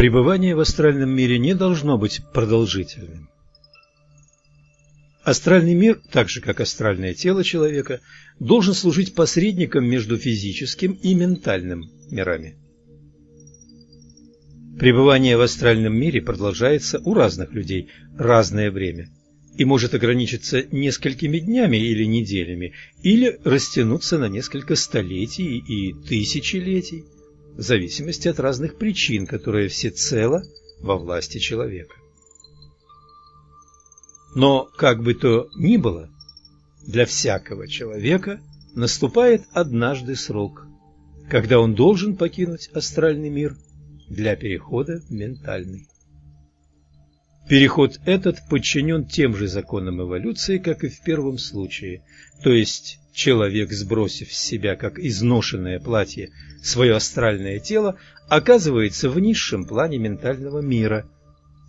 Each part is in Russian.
Пребывание в астральном мире не должно быть продолжительным. Астральный мир, так же как астральное тело человека, должен служить посредником между физическим и ментальным мирами. Пребывание в астральном мире продолжается у разных людей разное время и может ограничиться несколькими днями или неделями, или растянуться на несколько столетий и тысячелетий, в зависимости от разных причин, которые всецело во власти человека. Но, как бы то ни было, для всякого человека наступает однажды срок, когда он должен покинуть астральный мир для перехода в ментальный. Переход этот подчинен тем же законам эволюции, как и в первом случае, то есть человек, сбросив с себя как изношенное платье свое астральное тело, оказывается в низшем плане ментального мира –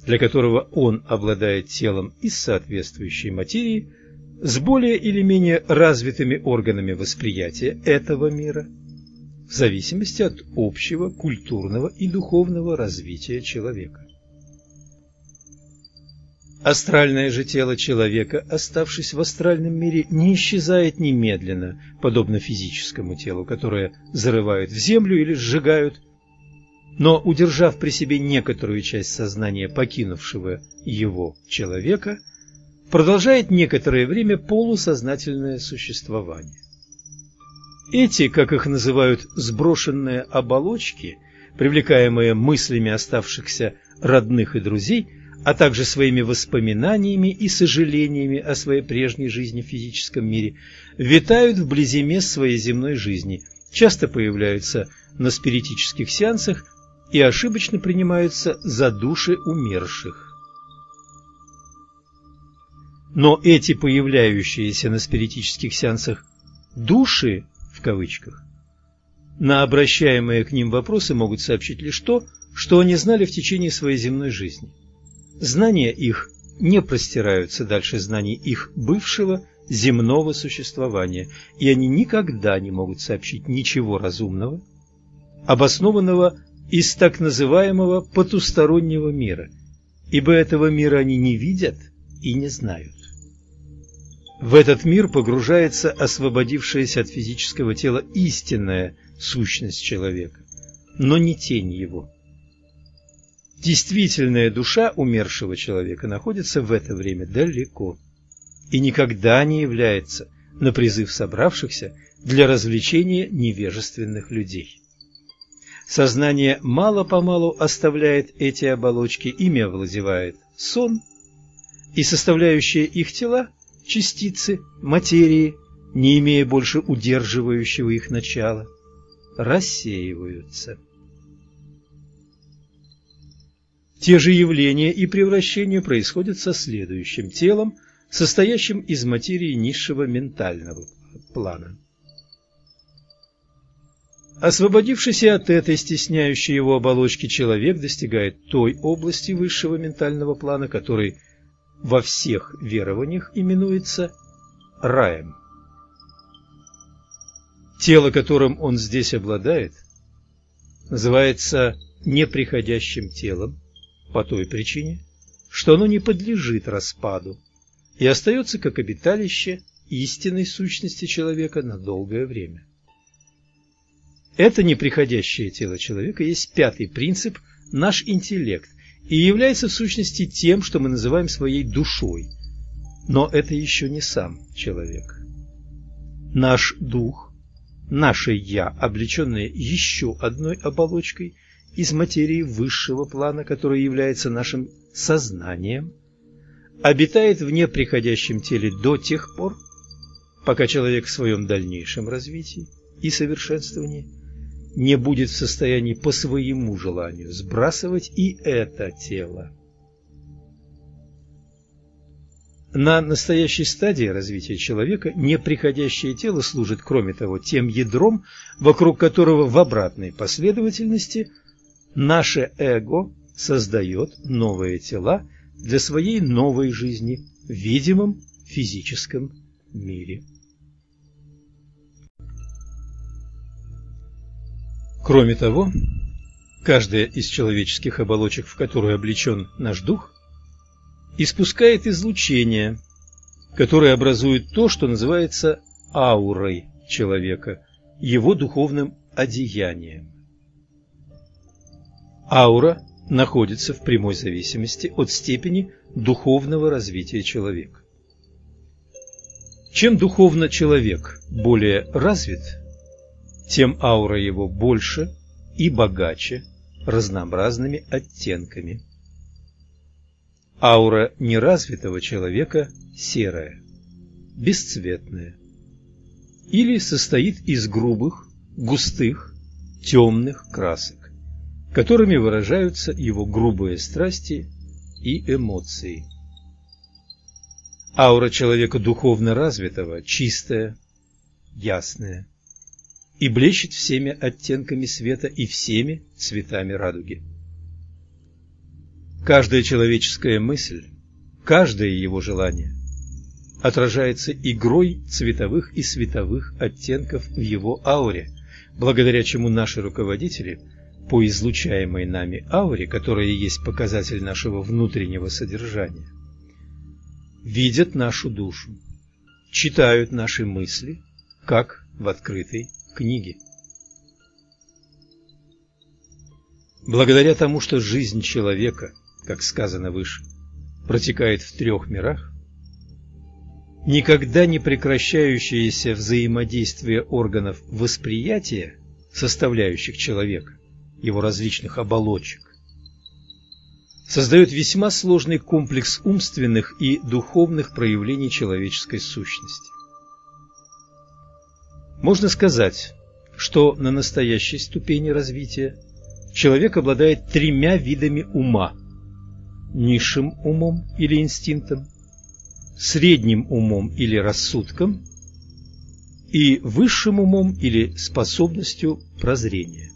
для которого он обладает телом из соответствующей материи, с более или менее развитыми органами восприятия этого мира, в зависимости от общего культурного и духовного развития человека. Астральное же тело человека, оставшись в астральном мире, не исчезает немедленно, подобно физическому телу, которое зарывают в землю или сжигают но, удержав при себе некоторую часть сознания покинувшего его человека, продолжает некоторое время полусознательное существование. Эти, как их называют, сброшенные оболочки, привлекаемые мыслями оставшихся родных и друзей, а также своими воспоминаниями и сожалениями о своей прежней жизни в физическом мире, витают вблизи мест своей земной жизни, часто появляются на спиритических сеансах и ошибочно принимаются за души умерших. Но эти появляющиеся на спиритических сеансах «души» в кавычках на обращаемые к ним вопросы могут сообщить лишь то, что они знали в течение своей земной жизни. Знания их не простираются дальше знаний их бывшего земного существования, и они никогда не могут сообщить ничего разумного, обоснованного из так называемого потустороннего мира, ибо этого мира они не видят и не знают. В этот мир погружается освободившаяся от физического тела истинная сущность человека, но не тень его. Действительная душа умершего человека находится в это время далеко и никогда не является на призыв собравшихся для развлечения невежественных людей. Сознание мало-помалу оставляет эти оболочки, ими овладевает сон, и составляющие их тела, частицы материи, не имея больше удерживающего их начала, рассеиваются. Те же явления и превращения происходят со следующим телом, состоящим из материи низшего ментального плана. Освободившись от этой стесняющей его оболочки, человек достигает той области высшего ментального плана, который во всех верованиях именуется раем. Тело, которым он здесь обладает, называется неприходящим телом по той причине, что оно не подлежит распаду и остается как обиталище истинной сущности человека на долгое время. Это неприходящее тело человека есть пятый принцип – наш интеллект, и является в сущности тем, что мы называем своей душой. Но это еще не сам человек. Наш дух, наше «я», облеченное еще одной оболочкой из материи высшего плана, которая является нашим сознанием, обитает в неприходящем теле до тех пор, пока человек в своем дальнейшем развитии и совершенствовании – не будет в состоянии по своему желанию сбрасывать и это тело. На настоящей стадии развития человека неприходящее тело служит, кроме того, тем ядром, вокруг которого в обратной последовательности наше эго создает новые тела для своей новой жизни в видимом физическом мире. Кроме того, каждая из человеческих оболочек, в которую облечен наш дух, испускает излучение, которое образует то, что называется аурой человека, его духовным одеянием. Аура находится в прямой зависимости от степени духовного развития человека. Чем духовно человек более развит, тем аура его больше и богаче разнообразными оттенками. Аура неразвитого человека серая, бесцветная или состоит из грубых, густых, темных красок, которыми выражаются его грубые страсти и эмоции. Аура человека духовно развитого чистая, ясная и блещет всеми оттенками света и всеми цветами радуги. Каждая человеческая мысль, каждое его желание отражается игрой цветовых и световых оттенков в его ауре, благодаря чему наши руководители по излучаемой нами ауре, которая есть показатель нашего внутреннего содержания, видят нашу душу, читают наши мысли, как в открытой книге. Благодаря тому, что жизнь человека, как сказано выше, протекает в трех мирах, никогда не прекращающееся взаимодействие органов восприятия, составляющих человека, его различных оболочек, создает весьма сложный комплекс умственных и духовных проявлений человеческой сущности. Можно сказать, что на настоящей ступени развития человек обладает тремя видами ума – низшим умом или инстинктом, средним умом или рассудком и высшим умом или способностью прозрения.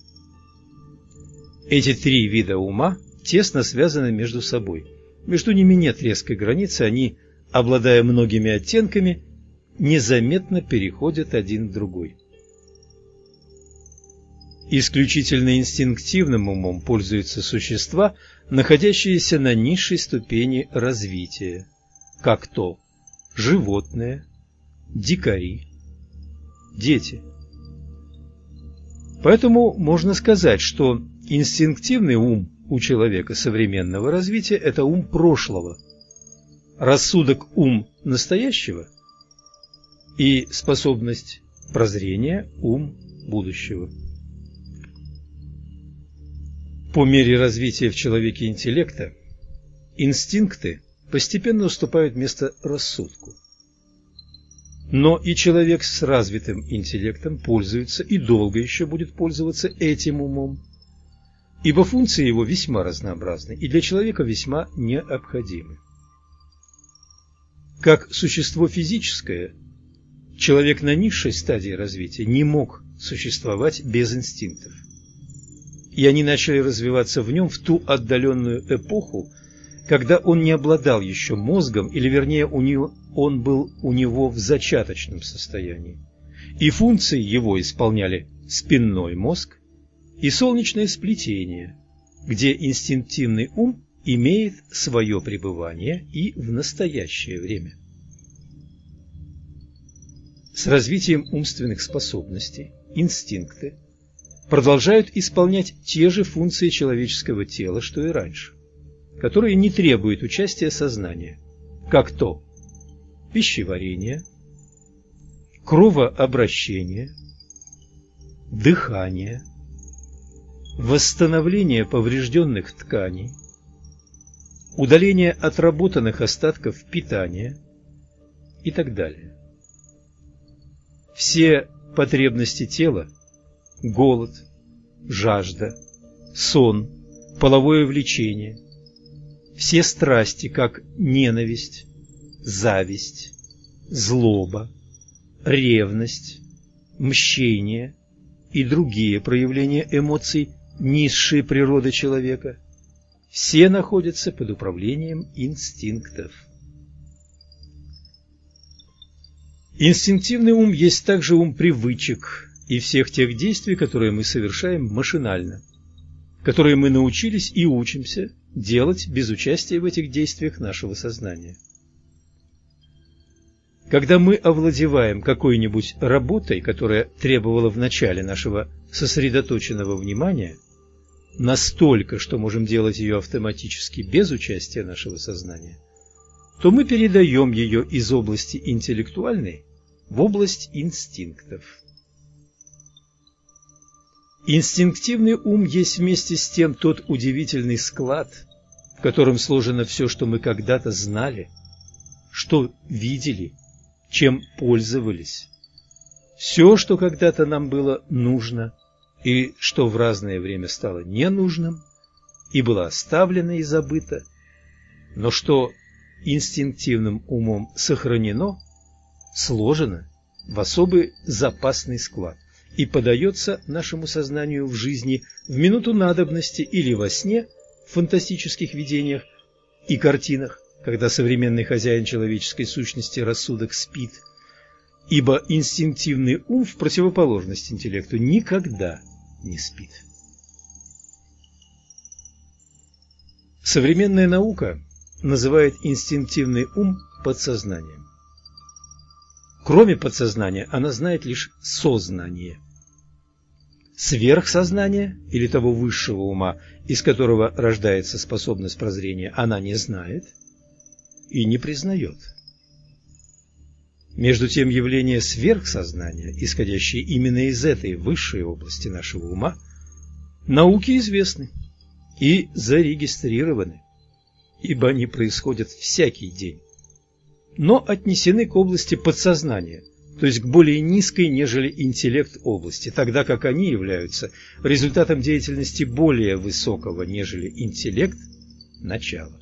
Эти три вида ума тесно связаны между собой. Между ними нет резкой границы, они, обладая многими оттенками, незаметно переходят один в другой. Исключительно инстинктивным умом пользуются существа, находящиеся на низшей ступени развития, как то животные, дикари, дети. Поэтому можно сказать, что инстинктивный ум у человека современного развития – это ум прошлого, рассудок – ум настоящего и способность прозрения – ум будущего. По мере развития в человеке интеллекта инстинкты постепенно уступают место рассудку. Но и человек с развитым интеллектом пользуется и долго еще будет пользоваться этим умом – ибо функции его весьма разнообразны и для человека весьма необходимы. Как существо физическое, человек на низшей стадии развития не мог существовать без инстинктов. И они начали развиваться в нем в ту отдаленную эпоху, когда он не обладал еще мозгом, или вернее у него, он был у него в зачаточном состоянии. И функции его исполняли спинной мозг, и солнечное сплетение, где инстинктивный ум имеет свое пребывание и в настоящее время. С развитием умственных способностей инстинкты продолжают исполнять те же функции человеческого тела, что и раньше, которые не требуют участия сознания, как то пищеварение, кровообращение, дыхание – восстановление поврежденных тканей, удаление отработанных остатков питания и так далее. Все потребности тела – голод, жажда, сон, половое влечение, все страсти, как ненависть, зависть, злоба, ревность, мщение и другие проявления эмоций низшие природы человека, все находятся под управлением инстинктов. Инстинктивный ум есть также ум привычек и всех тех действий, которые мы совершаем машинально. которые мы научились и учимся делать без участия в этих действиях нашего сознания. Когда мы овладеваем какой-нибудь работой, которая требовала в начале нашего сосредоточенного внимания, настолько, что можем делать ее автоматически без участия нашего сознания, то мы передаем ее из области интеллектуальной в область инстинктов. Инстинктивный ум есть вместе с тем тот удивительный склад, в котором сложено все, что мы когда-то знали, что видели, чем пользовались. Все, что когда-то нам было нужно и что в разное время стало ненужным и было оставлено и забыто, но что инстинктивным умом сохранено, сложено в особый запасный склад и подается нашему сознанию в жизни в минуту надобности или во сне, в фантастических видениях и картинах, когда современный хозяин человеческой сущности рассудок спит, ибо инстинктивный ум в противоположность интеллекту никогда не спит. Современная наука называет инстинктивный ум подсознанием. Кроме подсознания, она знает лишь сознание. Сверхсознание или того высшего ума, из которого рождается способность прозрения, она не знает и не признает. Между тем явления сверхсознания, исходящие именно из этой высшей области нашего ума, науке известны и зарегистрированы, ибо они происходят всякий день, но отнесены к области подсознания – то есть к более низкой, нежели интеллект области, тогда как они являются результатом деятельности более высокого, нежели интеллект начала.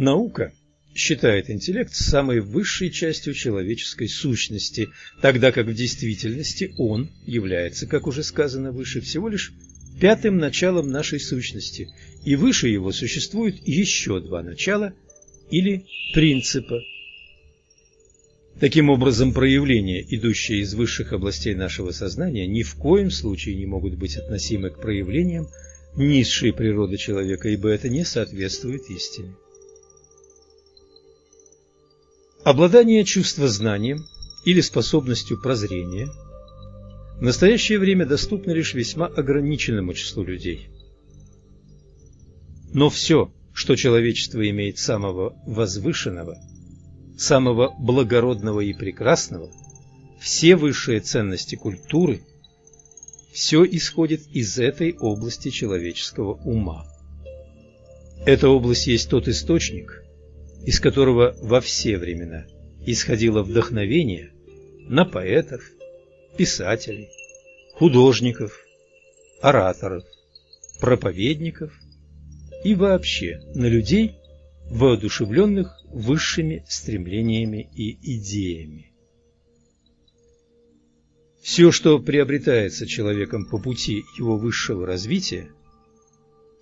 Наука считает интеллект самой высшей частью человеческой сущности, тогда как в действительности он является, как уже сказано выше, всего лишь пятым началом нашей сущности, и выше его существует еще два начала или принципа. Таким образом, проявления, идущие из высших областей нашего сознания, ни в коем случае не могут быть относимы к проявлениям низшей природы человека, ибо это не соответствует истине. Обладание чувствознанием или способностью прозрения – в настоящее время доступны лишь весьма ограниченному числу людей. Но все, что человечество имеет самого возвышенного, самого благородного и прекрасного, все высшие ценности культуры, все исходит из этой области человеческого ума. Эта область есть тот источник, из которого во все времена исходило вдохновение на поэтов, писателей, художников, ораторов, проповедников и вообще на людей, воодушевленных высшими стремлениями и идеями. Все, что приобретается человеком по пути его высшего развития,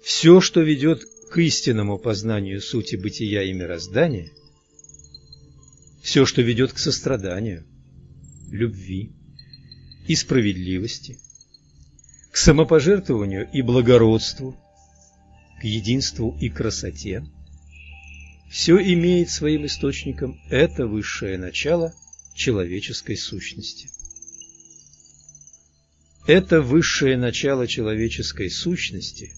все, что ведет к истинному познанию сути бытия и мироздания, все, что ведет к состраданию, любви, и справедливости, к самопожертвованию и благородству, к единству и красоте. Все имеет своим источником это высшее начало человеческой сущности. Это высшее начало человеческой сущности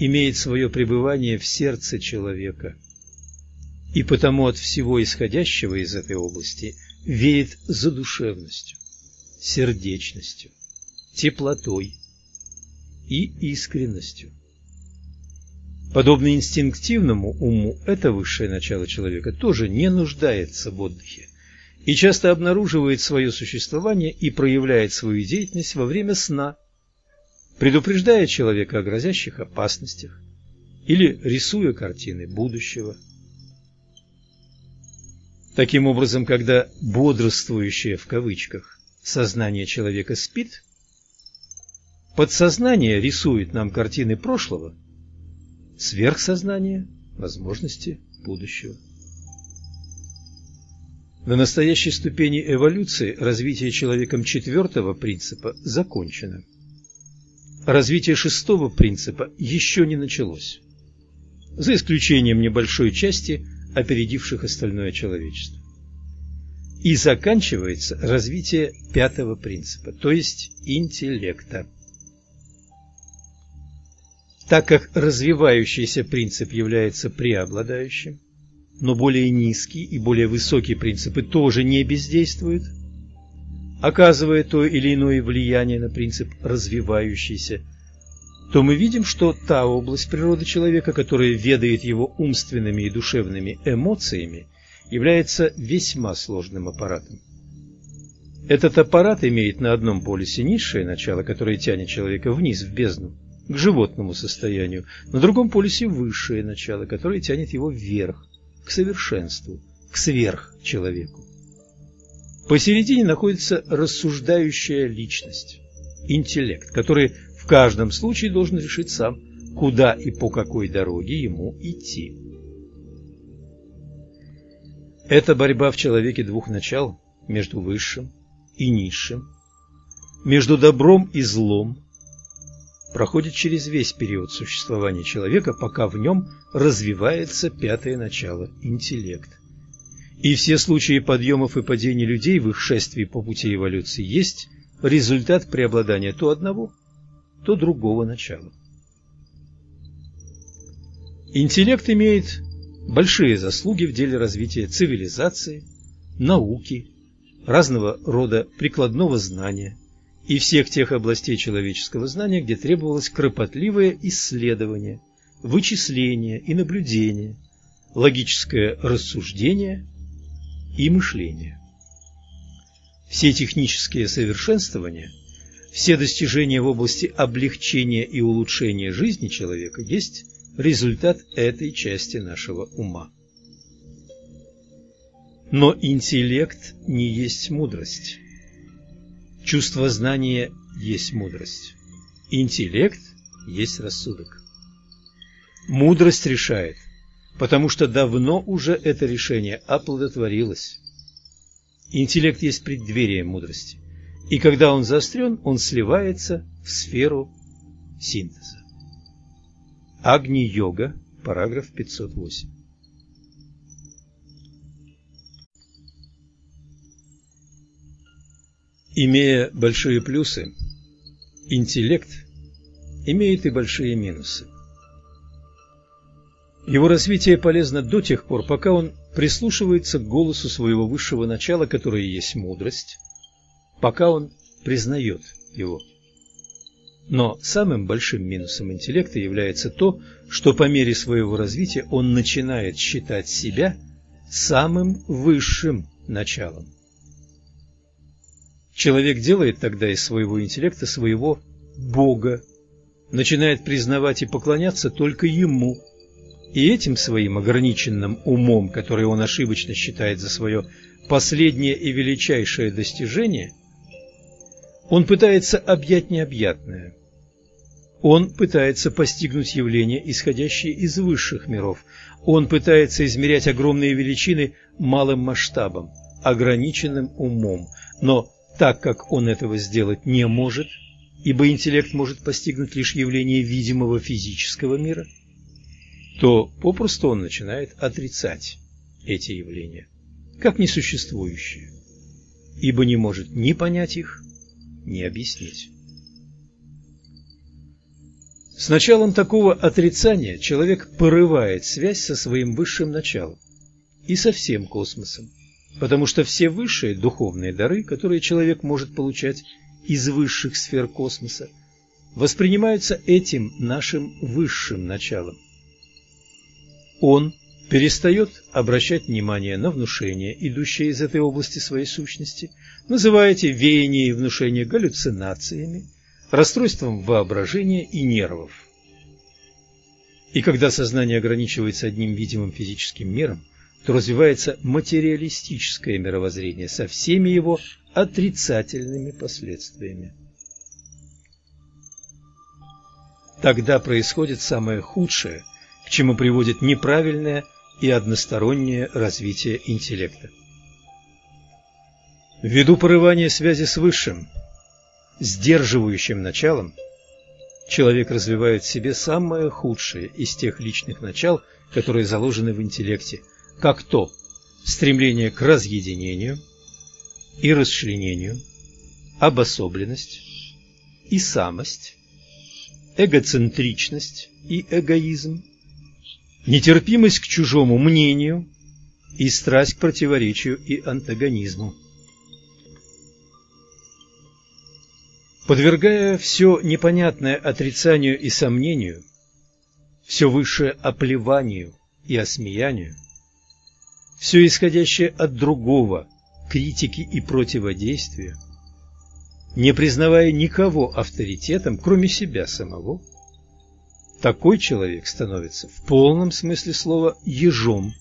имеет свое пребывание в сердце человека, и потому от всего исходящего из этой области веет задушевностью сердечностью, теплотой и искренностью. Подобно инстинктивному уму, это высшее начало человека тоже не нуждается в отдыхе и часто обнаруживает свое существование и проявляет свою деятельность во время сна, предупреждая человека о грозящих опасностях или рисуя картины будущего. Таким образом, когда бодрствующее в кавычках сознание человека спит, подсознание рисует нам картины прошлого, сверхсознание – возможности будущего. На настоящей ступени эволюции развитие человеком четвертого принципа закончено. Развитие шестого принципа еще не началось, за исключением небольшой части, опередивших остальное человечество. И заканчивается развитие пятого принципа, то есть интеллекта. Так как развивающийся принцип является преобладающим, но более низкий и более высокие принципы тоже не бездействуют, оказывая то или иное влияние на принцип развивающийся, то мы видим, что та область природы человека, которая ведает его умственными и душевными эмоциями, является весьма сложным аппаратом. Этот аппарат имеет на одном полюсе низшее начало, которое тянет человека вниз, в бездну, к животному состоянию, на другом полюсе высшее начало, которое тянет его вверх, к совершенству, к сверхчеловеку. Посередине находится рассуждающая личность, интеллект, который в каждом случае должен решить сам, куда и по какой дороге ему идти. Это борьба в человеке двух начал, между высшим и низшим, между добром и злом, проходит через весь период существования человека, пока в нем развивается пятое начало – интеллект. И все случаи подъемов и падений людей в их шествии по пути эволюции есть результат преобладания то одного, то другого начала. Интеллект имеет большие заслуги в деле развития цивилизации, науки, разного рода прикладного знания и всех тех областей человеческого знания, где требовалось кропотливое исследование, вычисление и наблюдение, логическое рассуждение и мышление. Все технические совершенствования, все достижения в области облегчения и улучшения жизни человека есть результат этой части нашего ума. Но интеллект не есть мудрость. Чувство знания есть мудрость. Интеллект есть рассудок. Мудрость решает, потому что давно уже это решение оплодотворилось. Интеллект есть преддверие мудрости, и когда он заострен, он сливается в сферу синтеза. Агни-йога, параграф 508. Имея большие плюсы, интеллект имеет и большие минусы. Его развитие полезно до тех пор, пока он прислушивается к голосу своего высшего начала, которое есть мудрость, пока он признает его. Но самым большим минусом интеллекта является то, что по мере своего развития он начинает считать себя самым высшим началом. Человек делает тогда из своего интеллекта своего Бога, начинает признавать и поклоняться только Ему, и этим своим ограниченным умом, который он ошибочно считает за свое последнее и величайшее достижение, он пытается объять необъятное – он пытается постигнуть явления, исходящие из высших миров. Он пытается измерять огромные величины малым масштабом, ограниченным умом. Но так как он этого сделать не может, ибо интеллект может постигнуть лишь явления видимого физического мира, то попросту он начинает отрицать эти явления, как несуществующие, ибо не может ни понять их, ни объяснить. С началом такого отрицания человек порывает связь со своим высшим началом и со всем космосом, потому что все высшие духовные дары, которые человек может получать из высших сфер космоса, воспринимаются этим нашим высшим началом. Он перестает обращать внимание на внушения, идущие из этой области своей сущности, называя эти веяния и внушения галлюцинациями, расстройством воображения и нервов. И когда сознание ограничивается одним видимым физическим миром, то развивается материалистическое мировоззрение со всеми его отрицательными последствиями. Тогда происходит самое худшее, чему приводит неправильное и одностороннее развитие интеллекта. Ввиду порывания связи с Высшим, сдерживающим началом, человек развивает в себе самое худшее из тех личных начал, которые заложены в интеллекте, как то стремление к разъединению и расчленению, обособленность и самость, эгоцентричность и эгоизм, нетерпимость к чужому мнению и страсть к противоречию и антагонизму. Подвергая все непонятное отрицанию и сомнению, все высшее оплеванию и осмеянию, все исходящее от другого, критики и противодействия, не признавая никого авторитетом, кроме себя самого, такой человек становится в полном смысле слова ежом,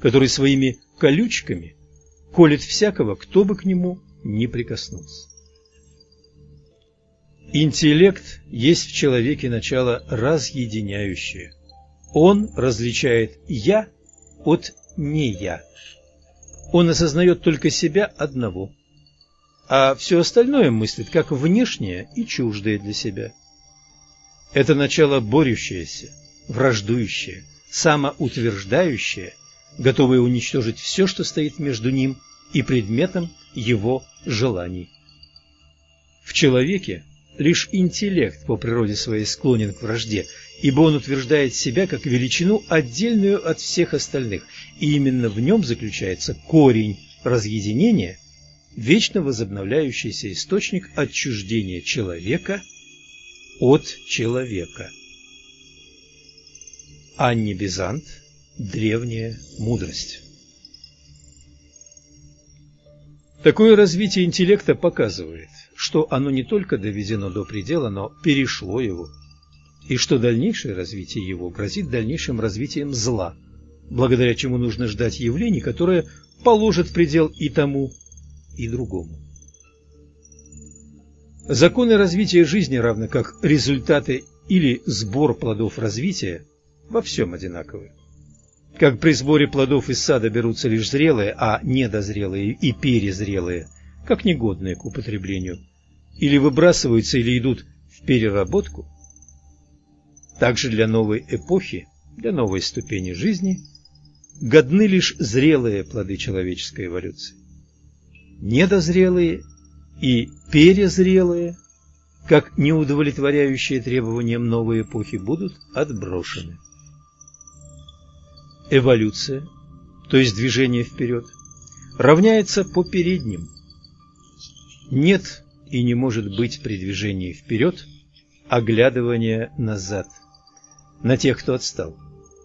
который своими колючками колет всякого, кто бы к нему не прикоснулся. Интеллект есть в человеке начало разъединяющее. Он различает «я» от «не я». Он осознает только себя одного, а все остальное мыслит как внешнее и чуждое для себя. Это начало борющееся, враждующее, самоутверждающее, готовое уничтожить все, что стоит между ним и предметом его желаний. В человеке лишь интеллект по природе своей склонен к вражде, ибо он утверждает себя как величину, отдельную от всех остальных, и именно в нем заключается корень разъединения, вечно возобновляющийся источник отчуждения человека от человека. Анни Бизант Древняя мудрость Такое развитие интеллекта показывает, что оно не только доведено до предела, но перешло его, и что дальнейшее развитие его грозит дальнейшим развитием зла, благодаря чему нужно ждать явлений, которые положат предел и тому, и другому. Законы развития жизни, равно как результаты или сбор плодов развития, во всем одинаковы. Как при сборе плодов из сада берутся лишь зрелые, а недозрелые и перезрелые, как негодные к употреблению, или выбрасываются, или идут в переработку, также для новой эпохи, для новой ступени жизни, годны лишь зрелые плоды человеческой эволюции. Недозрелые и перезрелые, как неудовлетворяющие требованиям новой эпохи, будут отброшены. Эволюция, то есть движение вперед, равняется по передним. Нет и не может быть при движении вперед оглядывания назад на тех, кто отстал,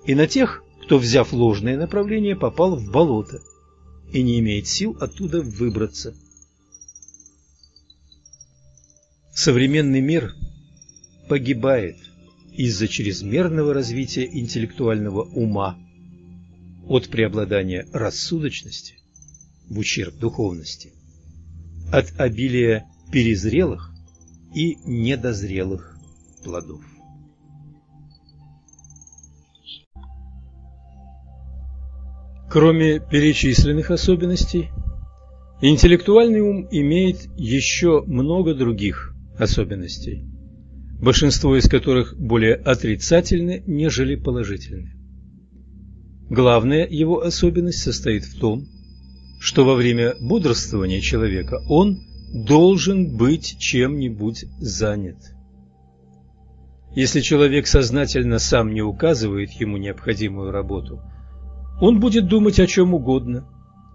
и на тех, кто, взяв ложное направление, попал в болото и не имеет сил оттуда выбраться. Современный мир погибает из-за чрезмерного развития интеллектуального ума от преобладания рассудочности в ущерб духовности, от обилия перезрелых и недозрелых плодов. Кроме перечисленных особенностей, интеллектуальный ум имеет еще много других особенностей, большинство из которых более отрицательны, нежели положительны. Главная его особенность состоит в том, что во время бодрствования человека он должен быть чем-нибудь занят. Если человек сознательно сам не указывает ему необходимую работу, он будет думать о чем угодно,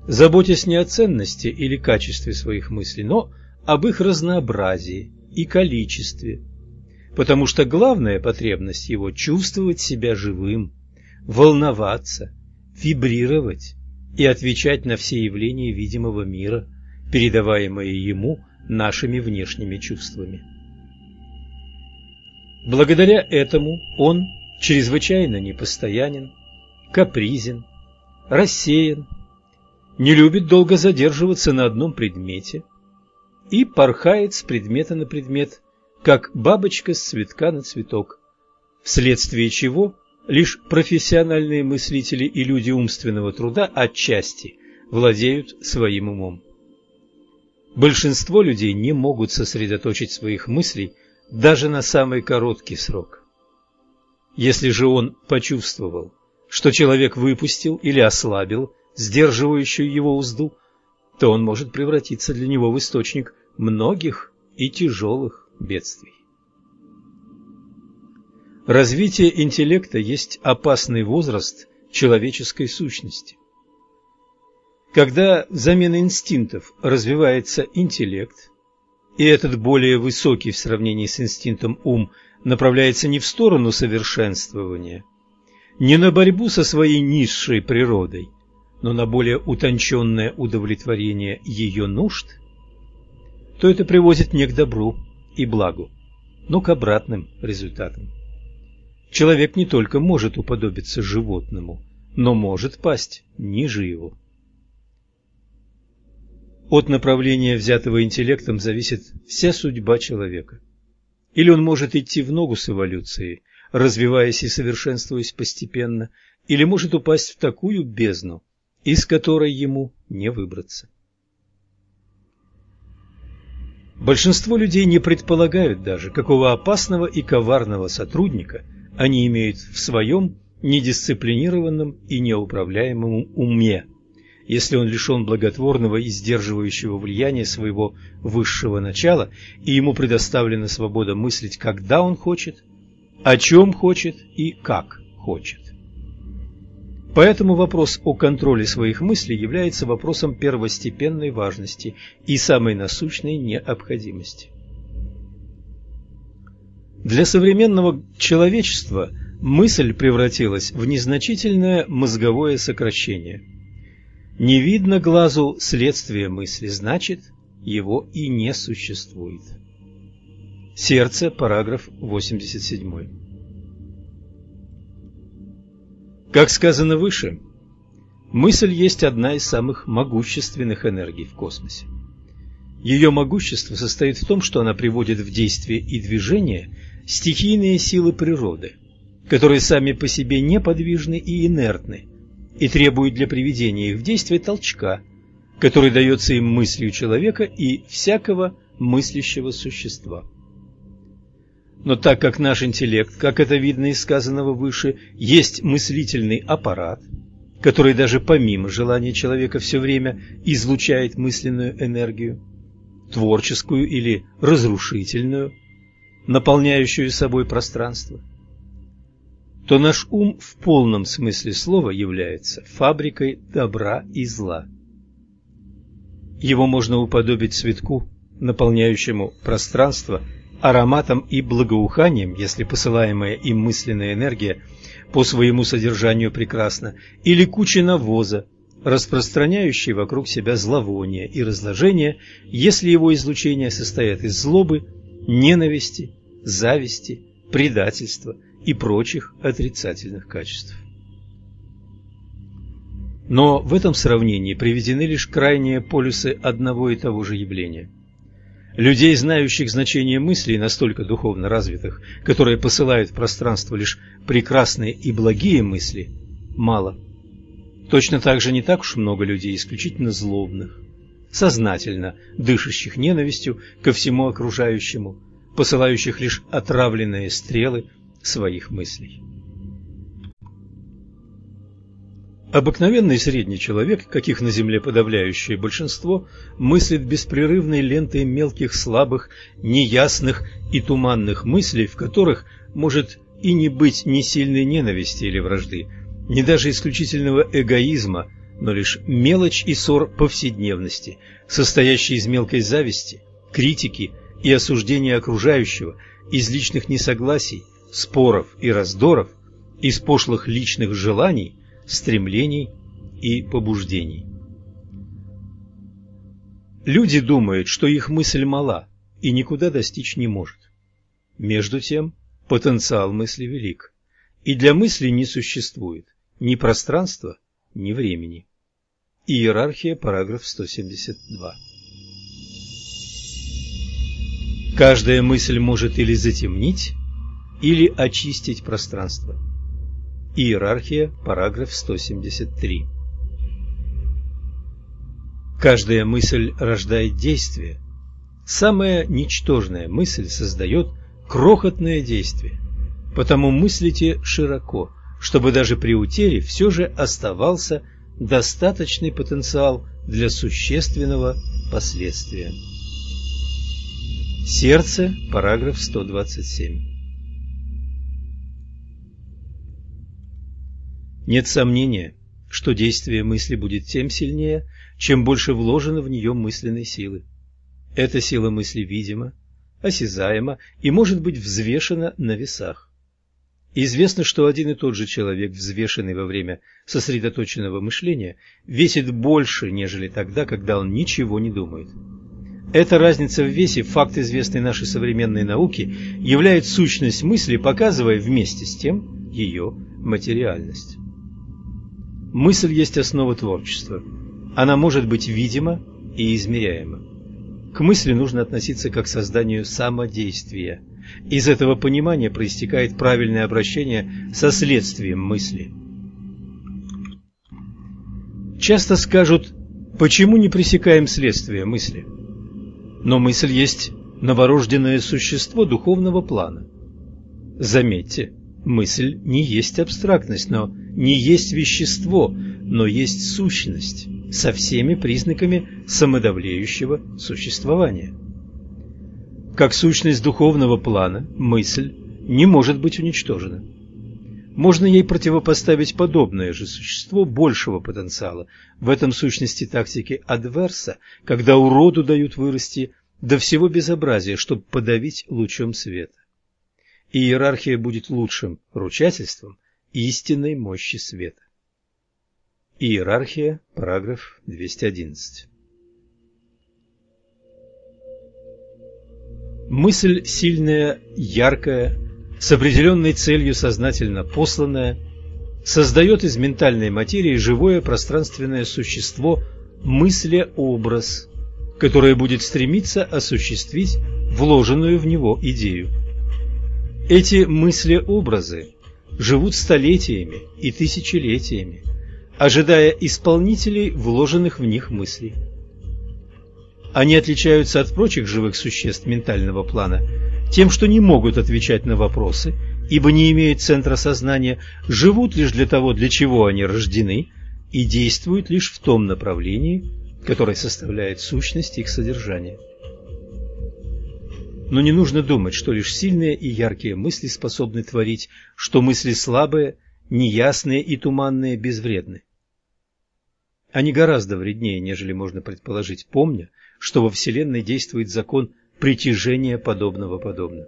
заботясь не о ценности или качестве своих мыслей, но об их разнообразии и количестве, потому что главная потребность его – чувствовать себя живым, волноваться, вибрировать и отвечать на все явления видимого мира – передаваемые ему нашими внешними чувствами. Благодаря этому он чрезвычайно непостоянен, капризен, рассеян, не любит долго задерживаться на одном предмете и порхает с предмета на предмет, как бабочка с цветка на цветок, вследствие чего лишь профессиональные мыслители и люди умственного труда отчасти владеют своим умом. Большинство людей не могут сосредоточить своих мыслей даже на самый короткий срок. Если же он почувствовал, что человек выпустил или ослабил сдерживающую его узду, то он может превратиться для него в источник многих и тяжелых бедствий. Развитие интеллекта есть опасный возраст человеческой сущности. Когда замена инстинктов развивается интеллект, и этот более высокий в сравнении с инстинктом ум направляется не в сторону совершенствования, не на борьбу со своей низшей природой, но на более утонченное удовлетворение ее нужд, то это приводит не к добру и благу, но к обратным результатам. Человек не только может уподобиться животному, но может пасть ниже его. От направления, взятого интеллектом, зависит вся судьба человека. Или он может идти в ногу с эволюцией, развиваясь и совершенствуясь постепенно, или может упасть в такую бездну, из которой ему не выбраться. Большинство людей не предполагают даже, какого опасного и коварного сотрудника они имеют в своем недисциплинированном и неуправляемом уме, если он лишен благотворного и сдерживающего влияния своего высшего начала, и ему предоставлена свобода мыслить, когда он хочет, о чем хочет и как хочет. Поэтому вопрос о контроле своих мыслей является вопросом первостепенной важности и самой насущной необходимости. Для современного человечества мысль превратилась в незначительное мозговое сокращение. Не видно глазу следствия мысли, значит, его и не существует. Сердце, параграф 87. Как сказано выше, мысль есть одна из самых могущественных энергий в космосе. Ее могущество состоит в том, что она приводит в действие и движение стихийные силы природы, которые сами по себе неподвижны и инертны, и требуют для приведения их в действие толчка, который дается им мыслью человека и всякого мыслящего существа. Но так как наш интеллект, как это видно из сказанного выше, есть мыслительный аппарат, который даже помимо желания человека все время излучает мысленную энергию, творческую или разрушительную, наполняющую собой пространство, то наш ум в полном смысле слова является фабрикой добра и зла. Его можно уподобить цветку, наполняющему пространство – ароматом и благоуханием, если посылаемая им мысленная энергия по своему содержанию прекрасна, или куча навоза, распространяющей вокруг себя зловоние и разложение, если его излучение состоит из злобы, ненависти, зависти, предательства и прочих отрицательных качеств. Но в этом сравнении приведены лишь крайние полюсы одного и того же явления – Людей, знающих значение мыслей, настолько духовно развитых, которые посылают в пространство лишь прекрасные и благие мысли, мало. Точно так же не так уж много людей исключительно злобных, сознательно дышащих ненавистью ко всему окружающему, посылающих лишь отравленные стрелы своих мыслей. Обыкновенный средний человек, каких на Земле подавляющее большинство, мыслит беспрерывной лентой мелких, слабых, неясных и туманных мыслей, в которых может и не быть ни сильной ненависти или вражды, ни даже исключительного эгоизма, но лишь мелочь и ссор повседневности, состоящий из мелкой зависти, критики и осуждения окружающего, из личных несогласий, споров и раздоров, из пошлых личных желаний, стремлений и побуждений. Люди думают, что их мысль мала и никуда достичь не может. Между тем, потенциал мысли велик, и для мысли не существует ни пространства, ни времени. Иерархия, параграф 172. Каждая мысль может или затемнить, или очистить пространство. Иерархия, параграф 173. Каждая мысль рождает действие. Самая ничтожная мысль создает крохотное действие. Потому мыслите широко, чтобы даже при утере все же оставался достаточный потенциал для существенного последствия. Сердце, параграф 127. Нет сомнения, что действие мысли будет тем сильнее, чем больше вложено в нее мысленной силы. Эта сила мысли видима, осязаема и может быть взвешена на весах. Известно, что один и тот же человек, взвешенный во время сосредоточенного мышления, весит больше, нежели тогда, когда он ничего не думает. Эта разница в весе, факт известный нашей современной науке, является сущность мысли, показывая вместе с тем ее материальность. Мысль есть основа творчества. Она может быть видима и измеряема. К мысли нужно относиться как к созданию самодействия. Из этого понимания проистекает правильное обращение со следствием мысли. Часто скажут, почему не пресекаем следствие мысли? Но мысль есть новорожденное существо духовного плана. Заметьте, мысль не есть абстрактность, но не есть вещество, но есть сущность со всеми признаками самодавлеющего существования. Как сущность духовного плана, мысль не может быть уничтожена. Можно ей противопоставить подобное же существо большего потенциала. В этом сущности тактики адверса, когда уроду дают вырасти до всего безобразия, чтобы подавить лучом Иерархия будет лучшим ручательством истинной мощи света. Иерархия, параграф 211. Мысль сильная, яркая, с определенной целью сознательно посланная, создает из ментальной материи живое пространственное существо мыслеобраз, которое будет стремиться осуществить вложенную в него идею. Эти мыслеобразы живут столетиями и тысячелетиями, ожидая исполнителей вложенных в них мыслей. Они отличаются от прочих живых существ ментального плана тем, что не могут отвечать на вопросы, ибо не имеют центра сознания, живут лишь для того, для чего они рождены, и действуют лишь в том направлении, которое составляет сущность их содержания. Но не нужно думать, что лишь сильные и яркие мысли способны творить, что мысли слабые, неясные и туманные безвредны. Они гораздо вреднее, нежели можно предположить, помня, что во Вселенной действует закон притяжения подобного подобно.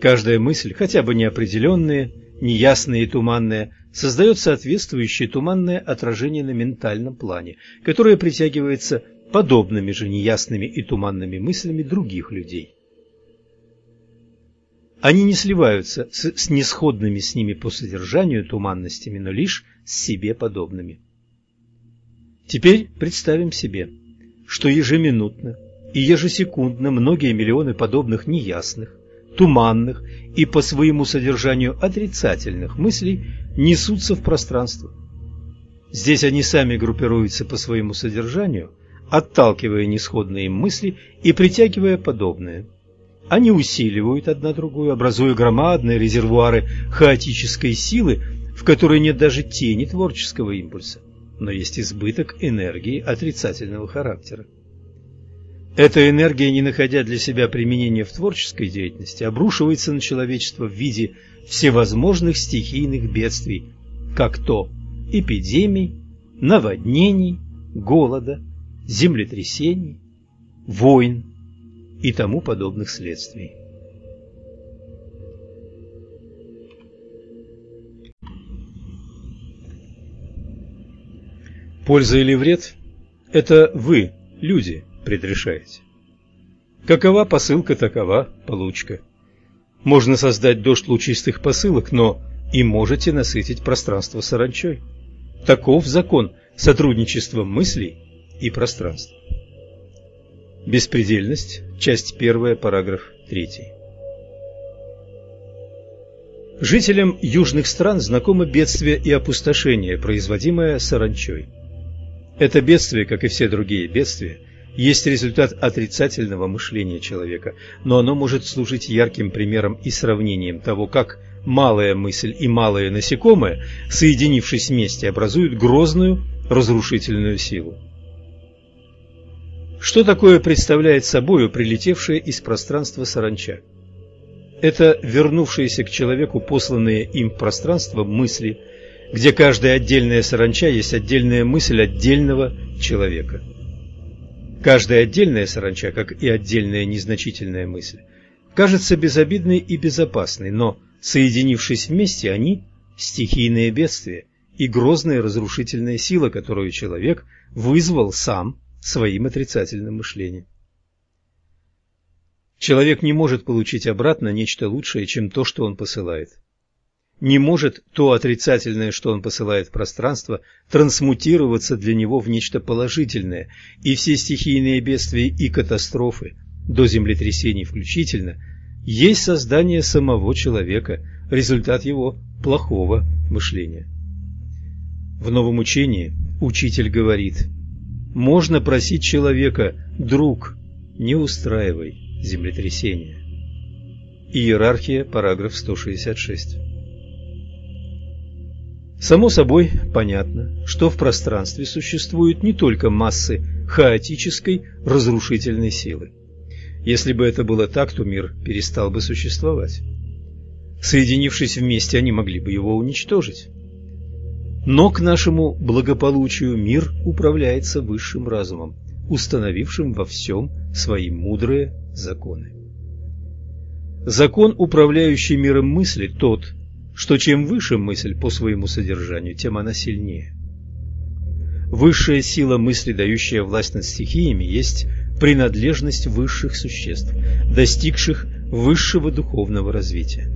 Каждая мысль, хотя бы неопределенная, неясная и туманная, создает соответствующее туманное отражение на ментальном плане, которое притягивается подобными же неясными и туманными мыслями других людей. Они не сливаются с, несходными с ними по содержанию туманностями, но лишь с себе подобными. Теперь представим себе, что ежеминутно и ежесекундно многие миллионы подобных неясных, туманных и по своему содержанию отрицательных мыслей несутся в пространство. Здесь они сами группируются по своему содержанию – отталкивая несходные им мысли и притягивая подобные. Они усиливают одна другую, образуя громадные резервуары хаотической силы, в которой нет даже тени творческого импульса, но есть избыток энергии отрицательного характера. Эта энергия, не находя для себя применения в творческой деятельности, обрушивается на человечество в виде всевозможных стихийных бедствий, как то эпидемий, наводнений, голода, землетрясений, войн и тому подобных следствий. Польза или вред – это вы, люди, предрешаете. Какова посылка, такова получка. Можно создать дождь лучистых посылок, но и можете насытить пространство саранчой. Таков закон сотрудничества мыслей и пространства. Беспредельность, часть 1, параграф 3. Жителям южных стран знакомо бедствие и опустошение, производимое саранчой. Это бедствие, как и все другие бедствия, есть результат отрицательного мышления человека, но оно может служить ярким примером и сравнением того, как малая мысль и малое насекомое, соединившись вместе, образуют грозную разрушительную силу. Что такое представляет собою прилетевшая из пространства саранча? Это вернувшиеся к человеку посланные им пространство мысли, где каждая отдельная саранча есть отдельная мысль отдельного человека. Каждая отдельная саранча, как и отдельная незначительная мысль, кажется безобидной и безопасной, но, соединившись вместе, они – стихийные бедствия и грозная разрушительная сила, которую человек вызвал сам своим отрицательным мышлением. Человек не может получить обратно нечто лучшее, чем то, что он посылает. Не может то отрицательное, что он посылает в пространство, трансмутироваться для него в нечто положительное, и все стихийные бедствия и катастрофы, до землетрясений включительно, есть создание самого человека, результат его плохого мышления. В новом учении учитель говорит, можно просить человека, друг, не устраивай землетрясения. Иерархия, параграф 166. Само собой понятно, что в пространстве существуют не только массы хаотической разрушительной силы. Если бы это было так, то мир перестал бы существовать. Соединившись вместе, они могли бы его уничтожить. Но к нашему благополучию мир управляется высшим разумом, установившим во всем свои мудрые законы. Закон, управляющий миром мысли, тот, что чем выше мысль по своему содержанию, тем она сильнее. Высшая сила мысли, дающая власть над стихиями, есть принадлежность высших существ, достигших высшего духовного развития.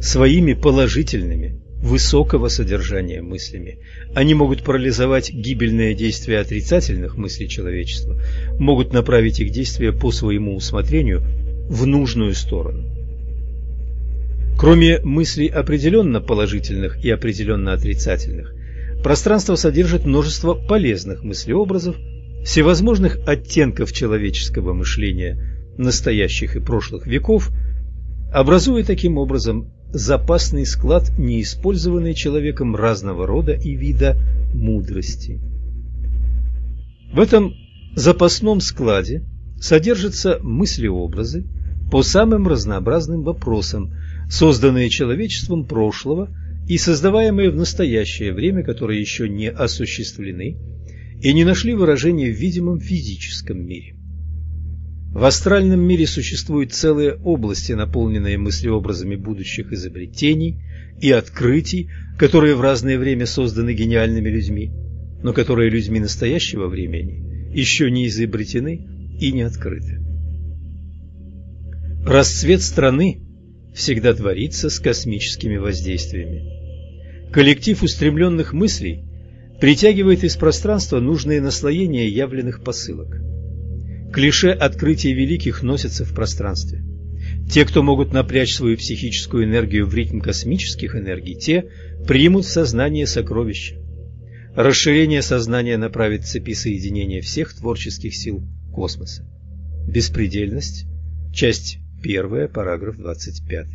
Своими положительными, высокого содержания мыслями они могут парализовать гибельное действие отрицательных мыслей человечества, могут направить их действия по своему усмотрению в нужную сторону. Кроме мыслей определенно положительных и определенно отрицательных, пространство содержит множество полезных мыслеобразов, всевозможных оттенков человеческого мышления настоящих и прошлых веков, образуя таким образом запасный склад, неиспользованный человеком разного рода и вида мудрости. В этом запасном складе содержатся мыслеобразы по самым разнообразным вопросам, созданные человечеством прошлого и создаваемые в настоящее время, которые еще не осуществлены и не нашли выражения в видимом физическом мире. В астральном мире существуют целые области, наполненные мыслеобразами будущих изобретений и открытий, которые в разное время созданы гениальными людьми, но которые людьми настоящего времени еще не изобретены и не открыты. Расцвет страны всегда творится с космическими воздействиями. Коллектив устремленных мыслей притягивает из пространства нужные наслоения явленных посылок. Клише открытия великих носятся в пространстве. Те, кто могут напрячь свою психическую энергию в ритм космических энергий, те примут в сознание сокровища. Расширение сознания направит цепи соединения всех творческих сил космоса. Беспредельность. Часть 1, параграф 25.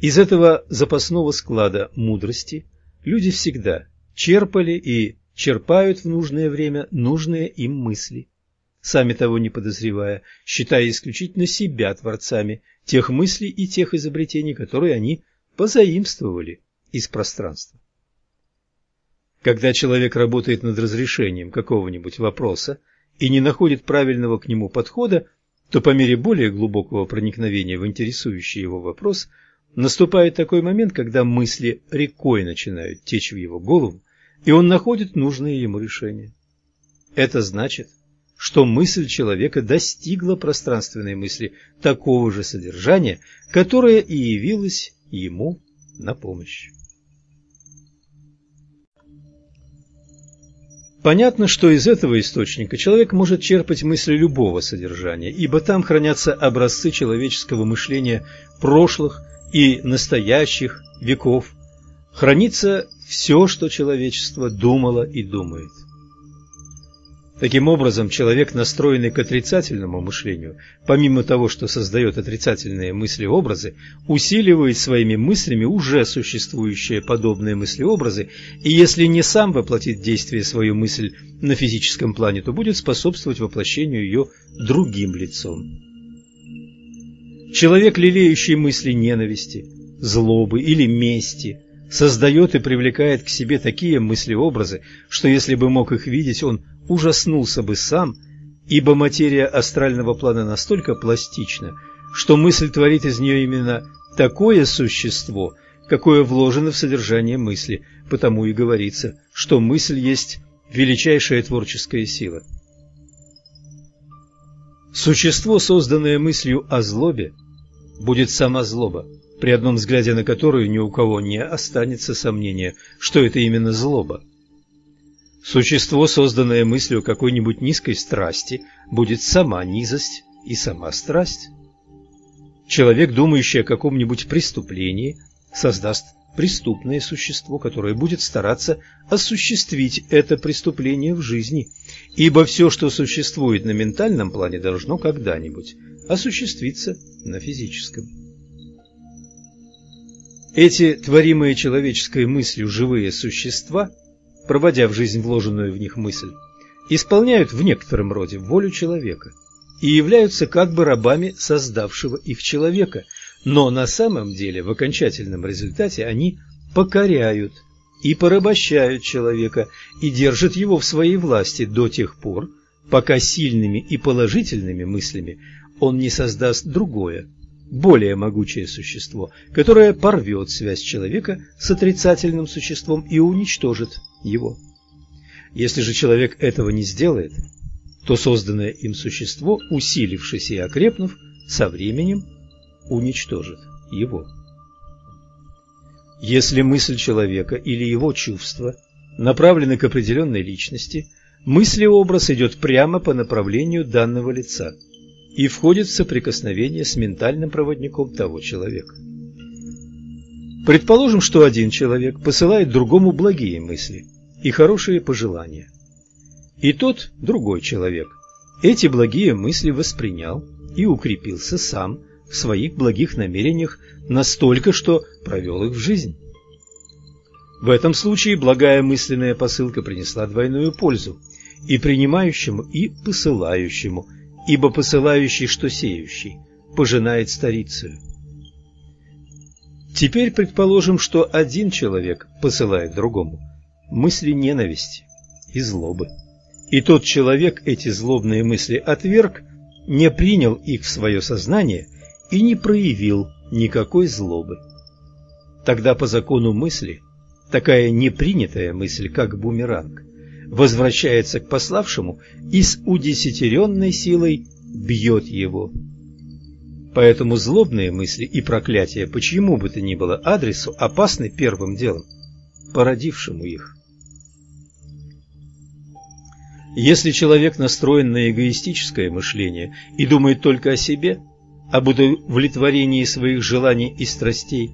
Из этого запасного склада мудрости люди всегда черпали и черпают в нужное время нужные им мысли, сами того не подозревая, считая исключительно себя творцами тех мыслей и тех изобретений, которые они позаимствовали из пространства. Когда человек работает над разрешением какого-нибудь вопроса и не находит правильного к нему подхода, то по мере более глубокого проникновения в интересующий его вопрос наступает такой момент, когда мысли рекой начинают течь в его голову, и он находит нужное ему решение. Это значит, что мысль человека достигла пространственной мысли такого же содержания, которое и явилось ему на помощь. Понятно, что из этого источника человек может черпать мысли любого содержания, ибо там хранятся образцы человеческого мышления прошлых и настоящих веков, хранится все, что человечество думало и думает. Таким образом, человек, настроенный к отрицательному мышлению, помимо того, что создает отрицательные мысли-образы, усиливает своими мыслями уже существующие подобные мысли-образы, и если не сам воплотит действие свою мысль на физическом плане, то будет способствовать воплощению ее другим лицом. Человек, лелеющий мысли ненависти, злобы или мести, создает и привлекает к себе такие мысли-образы, что если бы мог их видеть, он ужаснулся бы сам, ибо материя астрального плана настолько пластична, что мысль творит из нее именно такое существо, какое вложено в содержание мысли, потому и говорится, что мысль есть величайшая творческая сила. Существо, созданное мыслью о злобе, будет сама злоба, при одном взгляде на которую ни у кого не останется сомнения, что это именно злоба. Существо, созданное мыслью какой-нибудь низкой страсти, будет сама низость и сама страсть. Человек, думающий о каком-нибудь преступлении, создаст преступное существо, которое будет стараться осуществить это преступление в жизни, ибо все, что существует на ментальном плане, должно когда-нибудь осуществиться на физическом. Эти творимые человеческой мыслью живые существа – проводя в жизнь вложенную в них мысль, исполняют в некотором роде волю человека и являются как бы рабами создавшего их человека, но на самом деле в окончательном результате они покоряют и порабощают человека и держат его в своей власти до тех пор, пока сильными и положительными мыслями он не создаст другое, более могучее существо, которое порвет связь человека с отрицательным существом и уничтожит его. Если же человек этого не сделает, то созданное им существо, усилившись и окрепнув, со временем уничтожит его. Если мысль человека или его чувства направлены к определенной личности, мыслеобраз идет прямо по направлению данного лица и входит в соприкосновение с ментальным проводником того человека. Предположим, что один человек посылает другому благие мысли и хорошие пожелания. И тот, другой человек, эти благие мысли воспринял и укрепился сам в своих благих намерениях настолько, что провел их в жизнь. В этом случае благая мысленная посылка принесла двойную пользу и принимающему, и посылающему, ибо посылающий, что сеющий, пожинает старицию. Теперь предположим, что один человек посылает другому мысли ненависти и злобы. И тот человек эти злобные мысли отверг, не принял их в свое сознание и не проявил никакой злобы. Тогда по закону мысли такая непринятая мысль, как бумеранг, возвращается к пославшему и с удесятеренной силой бьет его. Поэтому злобные мысли и проклятия, почему бы то ни было адресу, опасны первым делом, породившему их. Если человек настроен на эгоистическое мышление и думает только о себе, об удовлетворении своих желаний и страстей,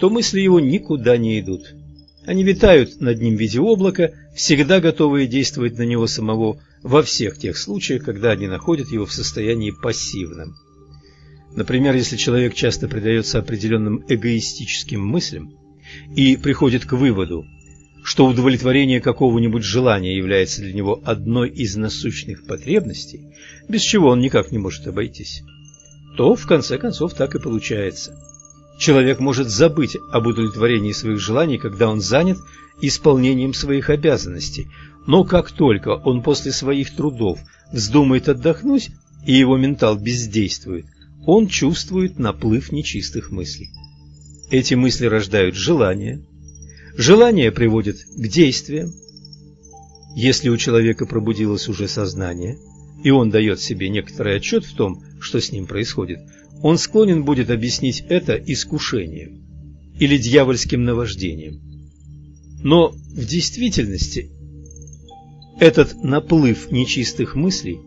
то мысли его никуда не идут. Они витают над ним в виде облака, всегда готовые действовать на него самого во всех тех случаях, когда они находят его в состоянии пассивном. Например, если человек часто предается определенным эгоистическим мыслям и приходит к выводу, что удовлетворение какого-нибудь желания является для него одной из насущных потребностей, без чего он никак не может обойтись, то в конце концов так и получается – Человек может забыть об удовлетворении своих желаний, когда он занят исполнением своих обязанностей. Но как только он после своих трудов вздумает отдохнуть, и его ментал бездействует, он чувствует наплыв нечистых мыслей. Эти мысли рождают желания. Желание приводит к действиям. Если у человека пробудилось уже сознание, и он дает себе некоторый отчет в том, что с ним происходит – он склонен будет объяснить это искушением или дьявольским наваждением. Но в действительности этот наплыв нечистых мыслей,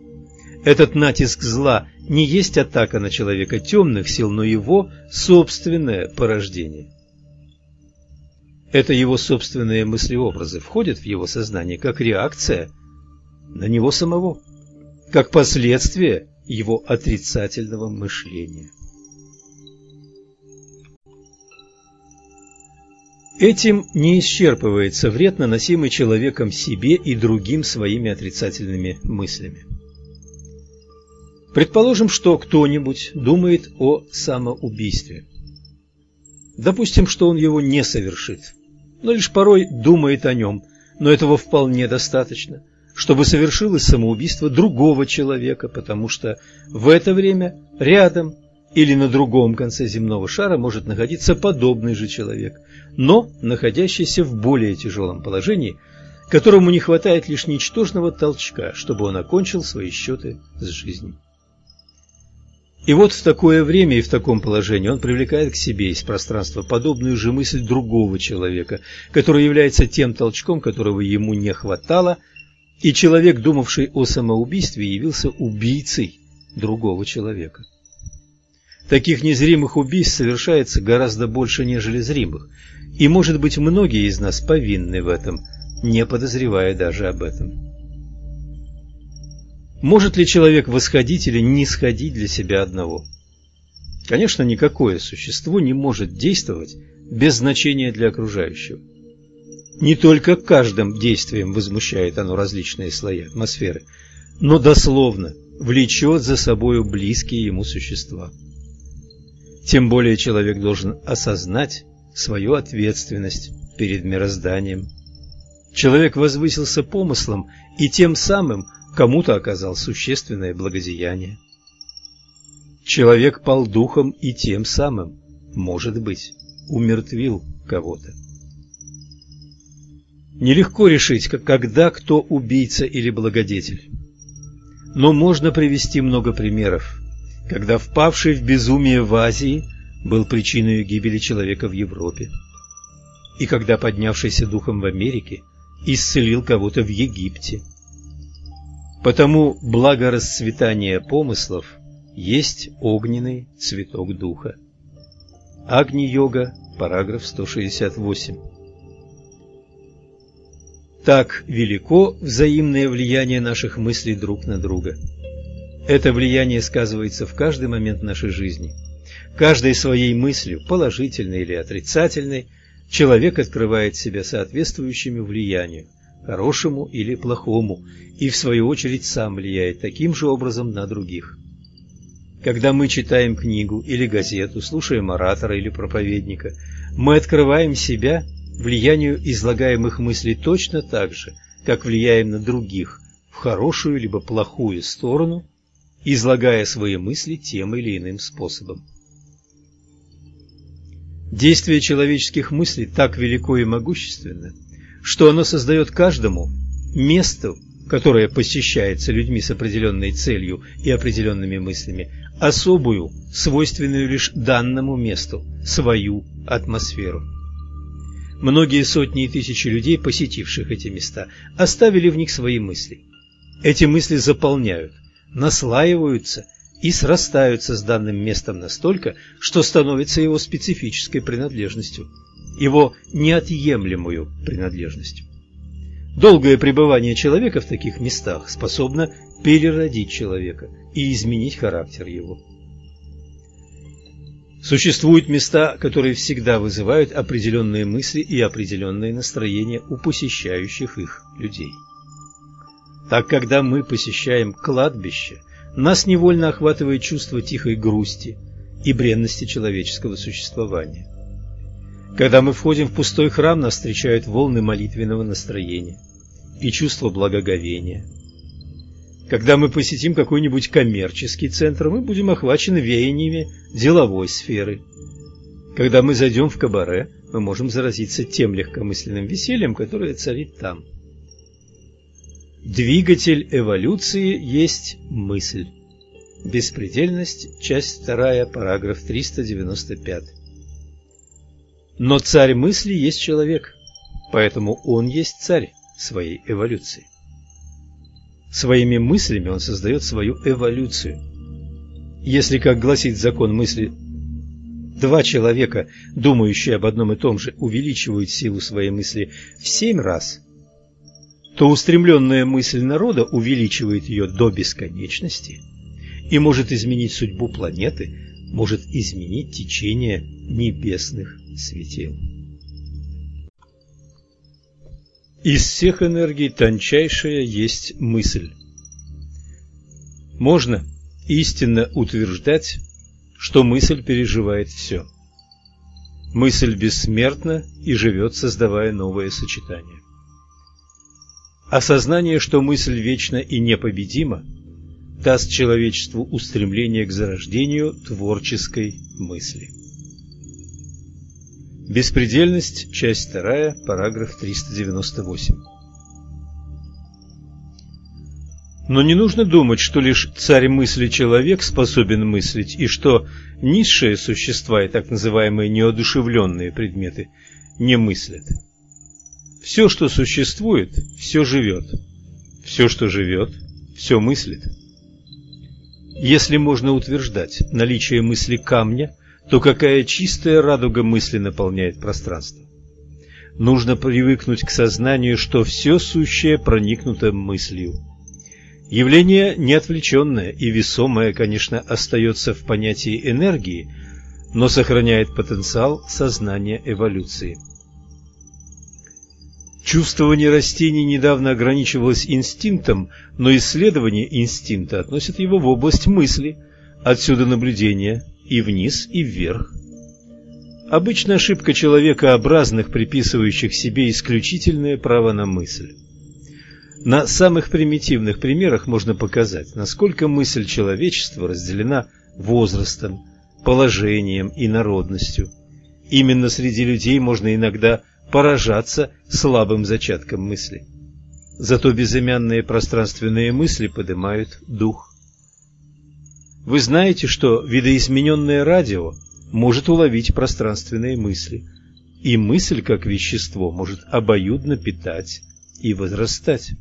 этот натиск зла не есть атака на человека темных сил, но его собственное порождение. Это его собственные мыслеобразы входят в его сознание как реакция на него самого, как последствие его отрицательного мышления. Этим не исчерпывается вред, наносимый человеком себе и другим своими отрицательными мыслями. Предположим, что кто-нибудь думает о самоубийстве. Допустим, что он его не совершит, но лишь порой думает о нем, но этого вполне достаточно, чтобы совершилось самоубийство другого человека, потому что в это время рядом или на другом конце земного шара может находиться подобный же человек, но находящийся в более тяжелом положении, которому не хватает лишь ничтожного толчка, чтобы он окончил свои счеты с жизнью. И вот в такое время и в таком положении он привлекает к себе из пространства подобную же мысль другого человека, который является тем толчком, которого ему не хватало, и человек, думавший о самоубийстве, явился убийцей другого человека. Таких незримых убийств совершается гораздо больше, нежели зримых, и, может быть, многие из нас повинны в этом, не подозревая даже об этом. Может ли человек восходить или не сходить для себя одного? Конечно, никакое существо не может действовать без значения для окружающего. Не только каждым действием возмущает оно различные слои атмосферы, но дословно влечет за собою близкие ему существа. Тем более человек должен осознать свою ответственность перед мирозданием. Человек возвысился помыслом и тем самым кому-то оказал существенное благодеяние. Человек пал духом и тем самым, может быть, умертвил кого-то. Нелегко решить, когда кто убийца или благодетель. Но можно привести много примеров когда впавший в безумие в Азии был причиной гибели человека в Европе, и когда поднявшийся духом в Америке исцелил кого-то в Египте. Потому благорасцветание помыслов есть огненный цветок духа. Агни-йога, параграф 168. Так велико взаимное влияние наших мыслей друг на друга – это влияние сказывается в каждый момент нашей жизни. Каждой своей мыслью, положительной или отрицательной, человек открывает себя соответствующему влиянию, хорошему или плохому, и в свою очередь сам влияет таким же образом на других. Когда мы читаем книгу или газету, слушаем оратора или проповедника, мы открываем себя влиянию излагаемых мыслей точно так же, как влияем на других в хорошую либо плохую сторону излагая свои мысли тем или иным способом. Действие человеческих мыслей так велико и могущественно, что оно создает каждому место, которое посещается людьми с определенной целью и определенными мыслями, особую, свойственную лишь данному месту, свою атмосферу. Многие сотни и тысячи людей, посетивших эти места, оставили в них свои мысли. Эти мысли заполняют наслаиваются и срастаются с данным местом настолько, что становятся его специфической принадлежностью, его неотъемлемую принадлежностью. Долгое пребывание человека в таких местах способно переродить человека и изменить характер его. Существуют места, которые всегда вызывают определенные мысли и определенные настроения у посещающих их людей. Так, когда мы посещаем кладбище, нас невольно охватывает чувство тихой грусти и бренности человеческого существования. Когда мы входим в пустой храм, нас встречают волны молитвенного настроения и чувство благоговения. Когда мы посетим какой-нибудь коммерческий центр, мы будем охвачены веяниями деловой сферы. Когда мы зайдем в кабаре, мы можем заразиться тем легкомысленным весельем, которое царит там. Двигатель эволюции есть мысль. Беспредельность, часть 2, параграф 395. Но царь мысли есть человек, поэтому он есть царь своей эволюции. Своими мыслями он создает свою эволюцию. Если, как гласит закон мысли, два человека, думающие об одном и том же, увеличивают силу своей мысли в семь раз, то устремленная мысль народа увеличивает ее до бесконечности и может изменить судьбу планеты, может изменить течение небесных светил. Из всех энергий тончайшая есть мысль. Можно истинно утверждать, что мысль переживает все. Мысль бессмертна и живет, создавая новые сочетания. Осознание, что мысль вечна и непобедима, даст человечеству устремление к зарождению творческой мысли. Беспредельность, часть 2, параграф 398. Но не нужно думать, что лишь царь мысли человек способен мыслить, и что низшие существа и так называемые неодушевленные предметы не мыслят. Все, что существует, все живет. Все, что живет, все мыслит. Если можно утверждать наличие мысли камня, то какая чистая радуга мысли наполняет пространство. Нужно привыкнуть к сознанию, что все сущее проникнуто мыслью. Явление неотвлеченное и весомое, конечно, остается в понятии энергии, но сохраняет потенциал сознания эволюции. Чувствование растений недавно ограничивалось инстинктом, но исследование инстинкта относит его в область мысли, отсюда наблюдение и вниз, и вверх. Обычная ошибка человекообразных, приписывающих себе исключительное право на мысль. На самых примитивных примерах можно показать, насколько мысль человечества разделена возрастом, положением и народностью. Именно среди людей можно иногда поражаться слабым зачатком мысли. Зато безымянные пространственные мысли поднимают дух. Вы знаете, что видоизмененное радио может уловить пространственные мысли, и мысль как вещество может обоюдно питать и возрастать.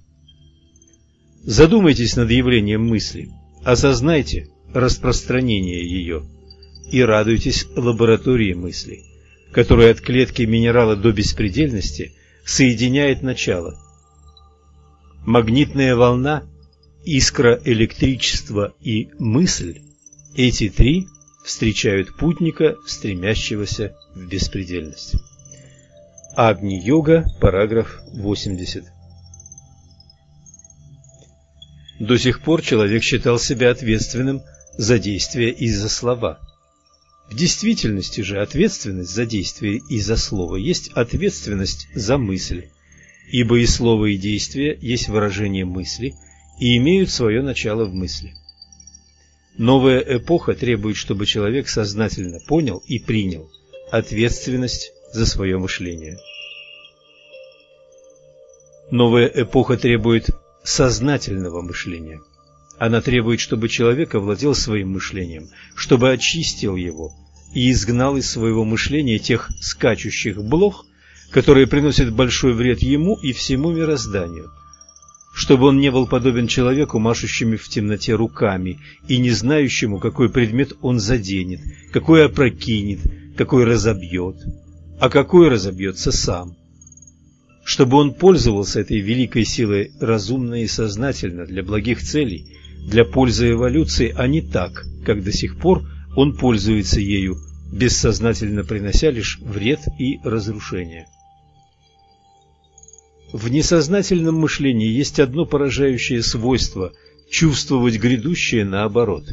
Задумайтесь над явлением мысли, осознайте распространение ее и радуйтесь лаборатории мыслей которая от клетки минерала до беспредельности соединяет начало. Магнитная волна, искра электричества и мысль – эти три встречают путника, стремящегося в беспредельность. Агни-йога, параграф 80. До сих пор человек считал себя ответственным за действия и за слова – в действительности же ответственность за действие и за слово есть ответственность за мысль, ибо и слово, и действие есть выражение мысли и имеют свое начало в мысли. Новая эпоха требует, чтобы человек сознательно понял и принял ответственность за свое мышление. Новая эпоха требует сознательного мышления. Она требует, чтобы человек овладел своим мышлением, чтобы очистил его и изгнал из своего мышления тех скачущих блох, которые приносят большой вред ему и всему мирозданию. Чтобы он не был подобен человеку, машущими в темноте руками и не знающему, какой предмет он заденет, какой опрокинет, какой разобьет, а какой разобьется сам чтобы он пользовался этой великой силой разумно и сознательно для благих целей, для пользы эволюции, а не так, как до сих пор он пользуется ею, бессознательно принося лишь вред и разрушение. В несознательном мышлении есть одно поражающее свойство – чувствовать грядущее наоборот.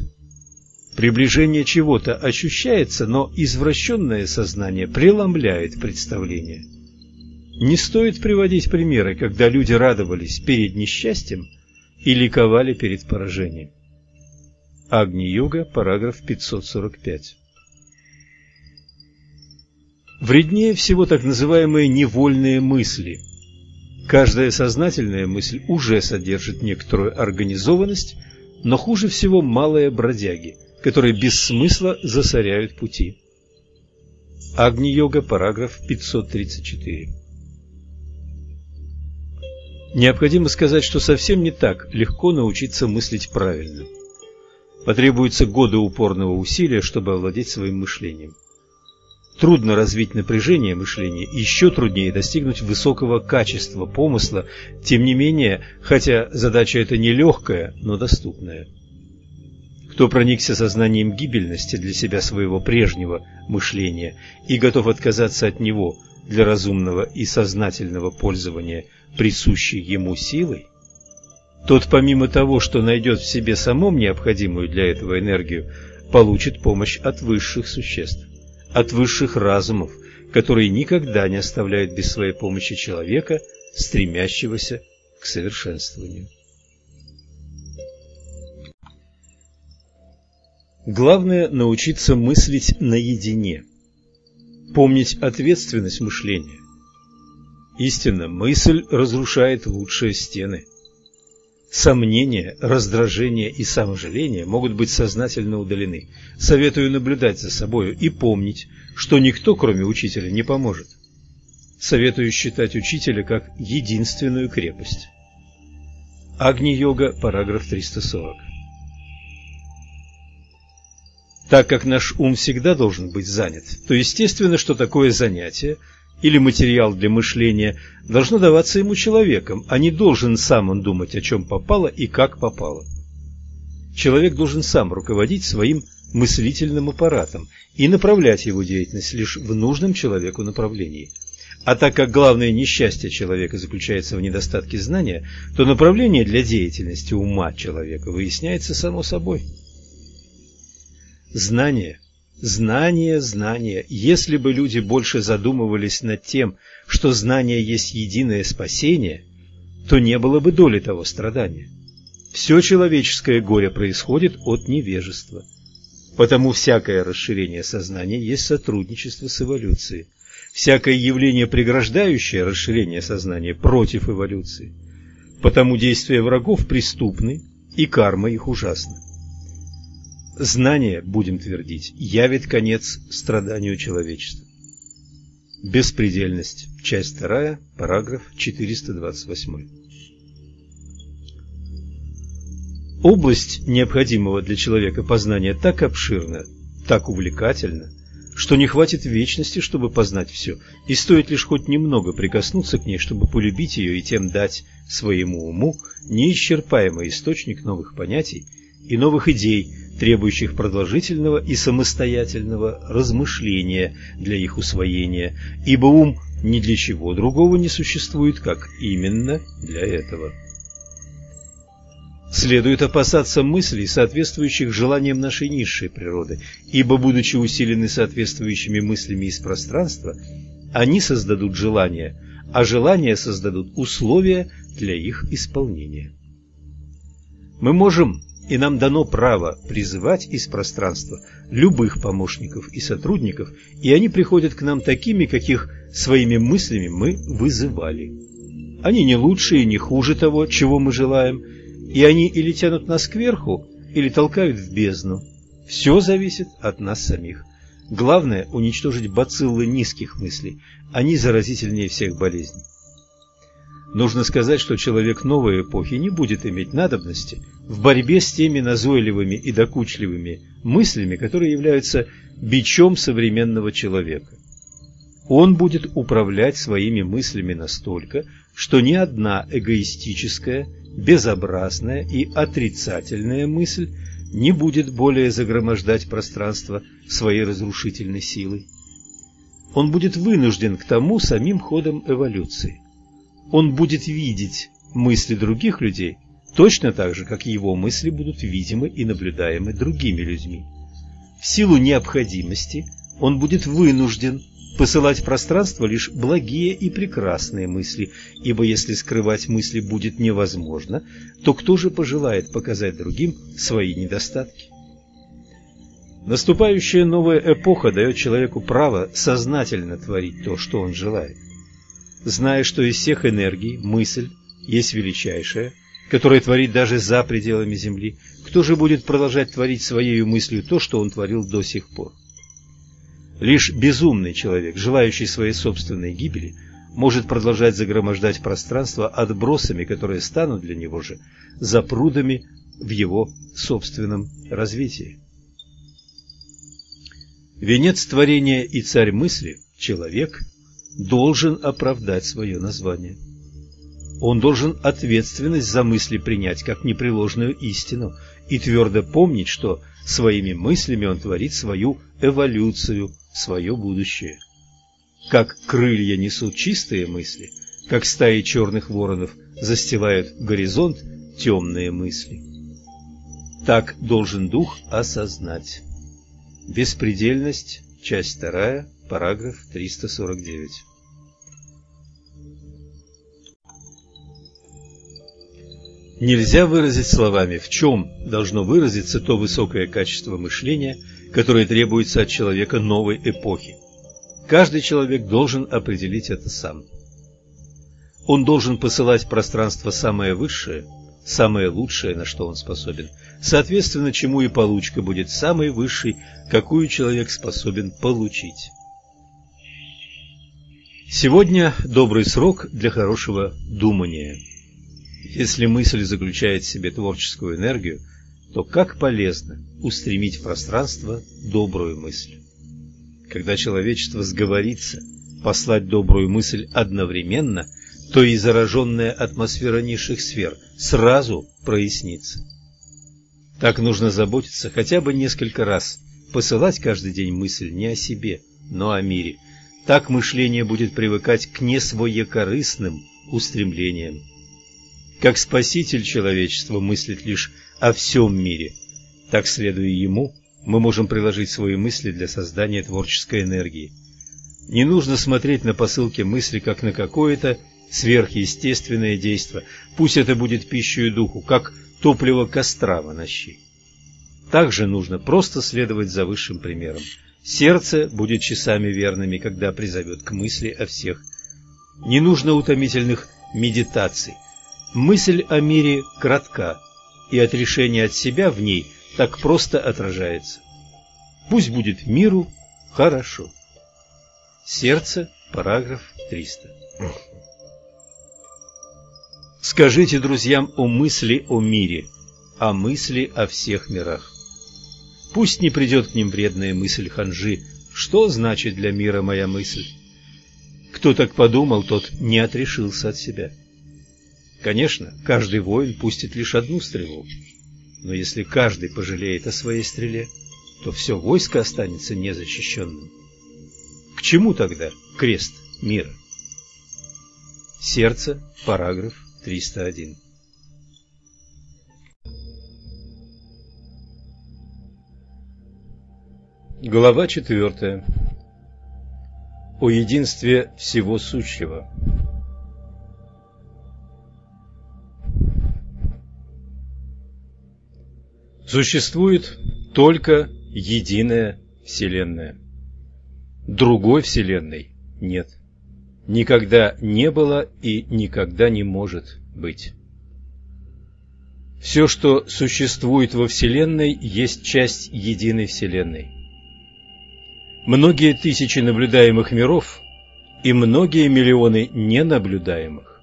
Приближение чего-то ощущается, но извращенное сознание преломляет представление. Не стоит приводить примеры, когда люди радовались перед несчастьем – и ликовали перед поражением. Агни-йога, параграф 545. Вреднее всего так называемые невольные мысли. Каждая сознательная мысль уже содержит некоторую организованность, но хуже всего малые бродяги, которые без смысла засоряют пути. Агни-йога, параграф 534. Необходимо сказать, что совсем не так легко научиться мыслить правильно. Потребуются годы упорного усилия, чтобы овладеть своим мышлением. Трудно развить напряжение мышления, еще труднее достигнуть высокого качества помысла, тем не менее, хотя задача эта нелегкая, но доступная. Кто проникся сознанием гибельности для себя своего прежнего мышления и готов отказаться от него для разумного и сознательного пользования присущей ему силой, тот помимо того, что найдет в себе самом необходимую для этого энергию, получит помощь от высших существ от высших разумов, которые никогда не оставляют без своей помощи человека, стремящегося к совершенствованию. Главное – научиться мыслить наедине, помнить ответственность мышления. Истинно, мысль разрушает лучшие стены – Сомнения, раздражение и саможаление могут быть сознательно удалены. Советую наблюдать за собою и помнить, что никто, кроме учителя, не поможет. Советую считать учителя как единственную крепость. Агни-йога, параграф 340. Так как наш ум всегда должен быть занят, то естественно, что такое занятие – или материал для мышления должно даваться ему человеком, а не должен сам он думать, о чем попало и как попало. Человек должен сам руководить своим мыслительным аппаратом и направлять его деятельность лишь в нужном человеку направлении. А так как главное несчастье человека заключается в недостатке знания, то направление для деятельности ума человека выясняется само собой. Знание Знание, знание. Если бы люди больше задумывались над тем, что знание есть единое спасение, то не было бы доли того страдания. Все человеческое горе происходит от невежества. Потому всякое расширение сознания есть сотрудничество с эволюцией. Всякое явление, преграждающее расширение сознания, против эволюции. Потому действия врагов преступны, и карма их ужасна. Знание, будем твердить, явит конец страданию человечества. Беспредельность. Часть 2, параграф 428. Область необходимого для человека познания так обширна, так увлекательна, что не хватит вечности, чтобы познать все, и стоит лишь хоть немного прикоснуться к ней, чтобы полюбить ее и тем дать своему уму неисчерпаемый источник новых понятий и новых идей, требующих продолжительного и самостоятельного размышления для их усвоения, ибо ум ни для чего другого не существует, как именно для этого. Следует опасаться мыслей, соответствующих желаниям нашей низшей природы, ибо, будучи усилены соответствующими мыслями из пространства, они создадут желания, а желания создадут условия для их исполнения. Мы можем и нам дано право призывать из пространства любых помощников и сотрудников, и они приходят к нам такими, каких своими мыслями мы вызывали. Они не лучше и не хуже того, чего мы желаем, и они или тянут нас кверху, или толкают в бездну. Все зависит от нас самих. Главное – уничтожить бациллы низких мыслей, они заразительнее всех болезней. Нужно сказать, что человек новой эпохи не будет иметь надобности в борьбе с теми назойливыми и докучливыми мыслями, которые являются бичом современного человека. Он будет управлять своими мыслями настолько, что ни одна эгоистическая, безобразная и отрицательная мысль не будет более загромождать пространство своей разрушительной силой. Он будет вынужден к тому самим ходом эволюции он будет видеть мысли других людей точно так же, как его мысли будут видимы и наблюдаемы другими людьми. В силу необходимости он будет вынужден посылать в пространство лишь благие и прекрасные мысли, ибо если скрывать мысли будет невозможно, то кто же пожелает показать другим свои недостатки? Наступающая новая эпоха дает человеку право сознательно творить то, что он желает зная, что из всех энергий мысль есть величайшая, которая творит даже за пределами Земли, кто же будет продолжать творить своей мыслью то, что он творил до сих пор? Лишь безумный человек, желающий своей собственной гибели, может продолжать загромождать пространство отбросами, которые станут для него же запрудами в его собственном развитии. Венец творения и царь мысли, человек, должен оправдать свое название. Он должен ответственность за мысли принять как непреложную истину и твердо помнить, что своими мыслями он творит свою эволюцию, свое будущее. Как крылья несут чистые мысли, как стаи черных воронов застилают горизонт темные мысли. Так должен дух осознать. Беспредельность, часть 2, параграф 349. Нельзя выразить словами, в чем должно выразиться то высокое качество мышления, которое требуется от человека новой эпохи. Каждый человек должен определить это сам. Он должен посылать в пространство самое высшее, самое лучшее, на что он способен, соответственно, чему и получка будет самой высшей, какую человек способен получить. Сегодня добрый срок для хорошего думания – если мысль заключает в себе творческую энергию, то как полезно устремить в пространство добрую мысль. Когда человечество сговорится послать добрую мысль одновременно, то и зараженная атмосфера низших сфер сразу прояснится. Так нужно заботиться хотя бы несколько раз, посылать каждый день мысль не о себе, но о мире. Так мышление будет привыкать к несвоекорыстным устремлениям. Как Спаситель человечества мыслит лишь о всем мире, так, следуя Ему, мы можем приложить свои мысли для создания творческой энергии. Не нужно смотреть на посылки мысли как на какое-то сверхъестественное действие, пусть это будет пищей духу, как топливо костра в нощи. Также нужно просто следовать за высшим примером. Сердце будет часами верными, когда призовет к мысли о всех. Не нужно утомительных медитаций, Мысль о мире кратка, и отрешение от себя в ней так просто отражается. Пусть будет миру хорошо. Сердце, параграф 300. Скажите друзьям о мысли о мире, о мысли о всех мирах. Пусть не придет к ним вредная мысль ханжи, что значит для мира моя мысль. Кто так подумал, тот не отрешился от себя. Конечно, каждый воин пустит лишь одну стрелу, но если каждый пожалеет о своей стреле, то все войско останется незащищенным. К чему тогда крест мира? Сердце, параграф 301. Глава 4. О единстве всего сущего. Существует только единая Вселенная. Другой Вселенной нет. Никогда не было и никогда не может быть. Все, что существует во Вселенной, есть часть единой Вселенной. Многие тысячи наблюдаемых миров и многие миллионы ненаблюдаемых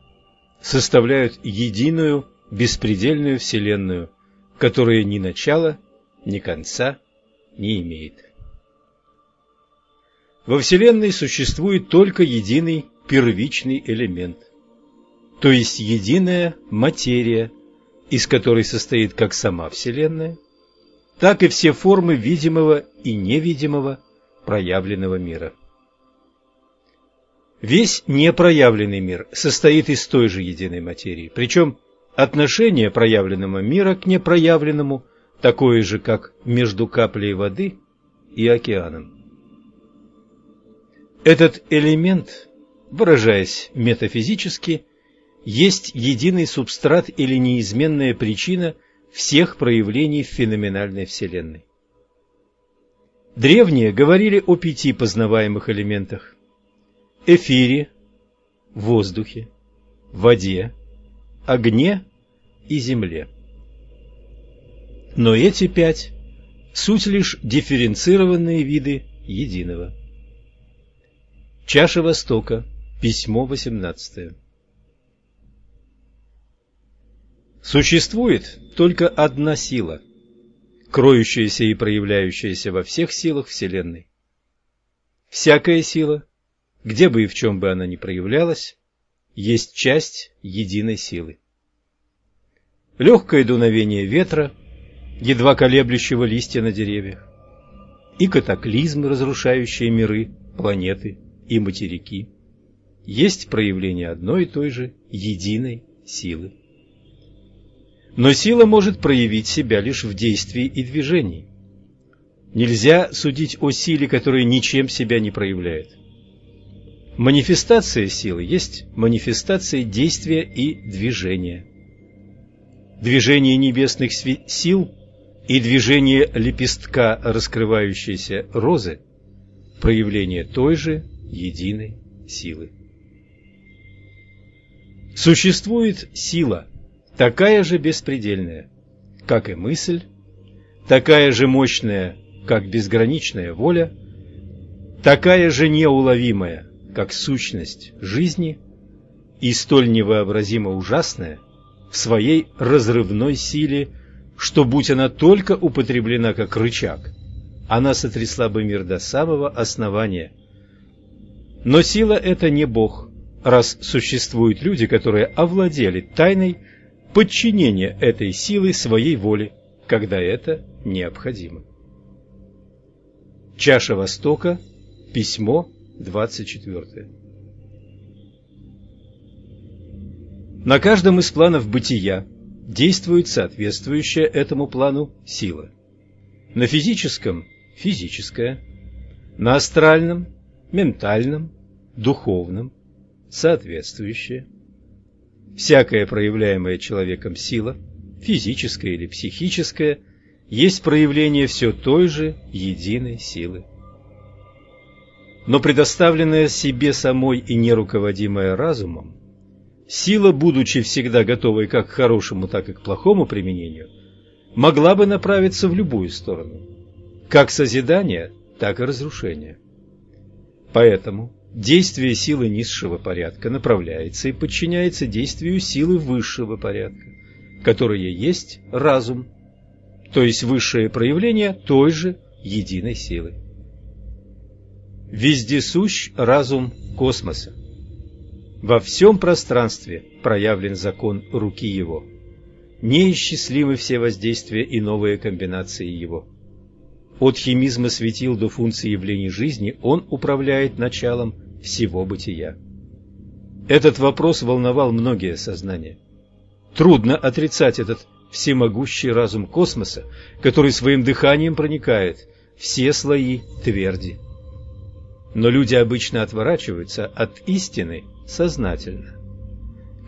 составляют единую беспредельную Вселенную – которое ни начала, ни конца не имеет. Во Вселенной существует только единый первичный элемент, то есть единая материя, из которой состоит как сама Вселенная, так и все формы видимого и невидимого проявленного мира. Весь непроявленный мир состоит из той же единой материи, причем Отношение проявленного мира к непроявленному такое же, как между каплей воды и океаном. Этот элемент, выражаясь метафизически, есть единый субстрат или неизменная причина всех проявлений в феноменальной Вселенной. Древние говорили о пяти познаваемых элементах – эфире, воздухе, воде, огне и земле. Но эти пять – суть лишь дифференцированные виды единого. Чаша Востока, письмо 18. Существует только одна сила, кроющаяся и проявляющаяся во всех силах Вселенной Всякая сила, где бы и в чем бы она ни проявлялась, есть часть единой силы. Легкое дуновение ветра, едва колеблющего листья на деревьях, и катаклизмы, разрушающие миры, планеты и материки, есть проявление одной и той же единой силы. Но сила может проявить себя лишь в действии и движении. Нельзя судить о силе, которая ничем себя не проявляет. Манифестация силы есть манифестация действия и движения. Движение небесных сил и движение лепестка раскрывающейся розы – проявление той же единой силы. Существует сила, такая же беспредельная, как и мысль, такая же мощная, как безграничная воля, такая же неуловимая, как сущность жизни, и столь невообразимо ужасная в своей разрывной силе, что, будь она только употреблена как рычаг, она сотрясла бы мир до самого основания. Но сила – это не Бог, раз существуют люди, которые овладели тайной подчинения этой силы своей воле, когда это необходимо. Чаша Востока, письмо 24. На каждом из планов бытия действует соответствующая этому плану сила. На физическом – физическая, на астральном – ментальном, духовном – соответствующая. Всякая проявляемая человеком сила, физическая или психическая – есть проявление все той же единой силы. Но предоставленная себе самой и не руководимая разумом, сила, будучи всегда готовой как к хорошему, так и к плохому применению, могла бы направиться в любую сторону, как созидание, так и разрушение. Поэтому действие силы низшего порядка направляется и подчиняется действию силы высшего порядка, которая есть разум то есть высшее проявление той же единой силы. Вездесущ разум космоса. Во всем пространстве проявлен закон руки его. Неисчислимы все воздействия и новые комбинации его. От химизма светил до функции явлений жизни он управляет началом всего бытия. Этот вопрос волновал многие сознания. Трудно отрицать этот всемогущий разум космоса, который своим дыханием проникает все слои тверди. Но люди обычно отворачиваются от истины сознательно.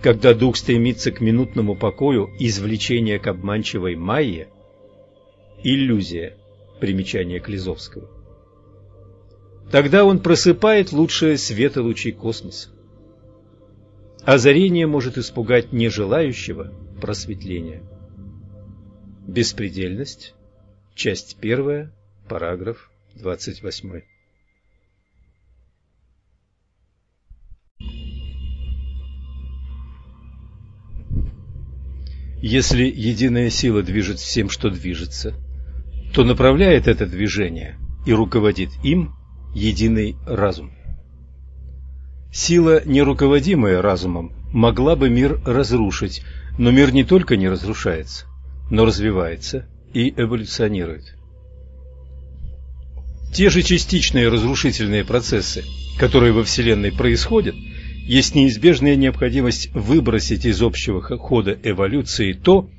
Когда дух стремится к минутному покою, извлечение к обманчивой майе – иллюзия, примечание Клизовского. Тогда он просыпает лучшие света лучей космоса. Озарение может испугать нежелающего просветления. Беспредельность. Часть первая. Параграф 28. Если единая сила движет всем, что движется, то направляет это движение и руководит им единый разум. Сила, не руководимая разумом, могла бы мир разрушить, но мир не только не разрушается, но развивается и эволюционирует. Те же частичные разрушительные процессы, которые во Вселенной происходят, есть неизбежная необходимость выбросить из общего хода эволюции то,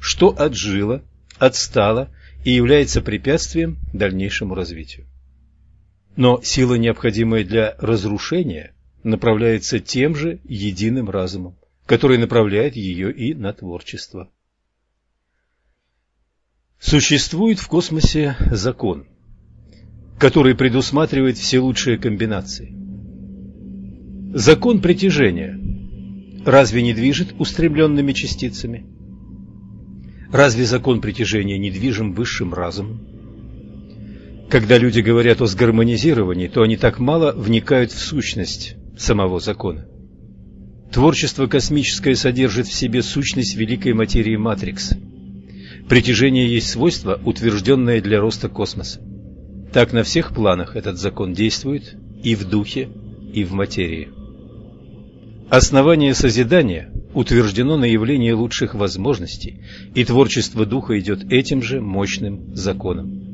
что отжило, отстало и является препятствием дальнейшему развитию. Но сила, необходимая для разрушения, направляется тем же единым разумом, который направляет ее и на творчество. Существует в космосе закон, который предусматривает все лучшие комбинации. Закон притяжения разве не движет устремленными частицами? Разве закон притяжения не движим высшим разумом? Когда люди говорят о сгармонизировании, то они так мало вникают в сущность самого закона. Творчество космическое содержит в себе сущность великой материи Матрикс – Притяжение есть свойство, утвержденное для роста космоса. Так на всех планах этот закон действует и в духе, и в материи. Основание созидания утверждено на явление лучших возможностей, и творчество духа идет этим же мощным законом.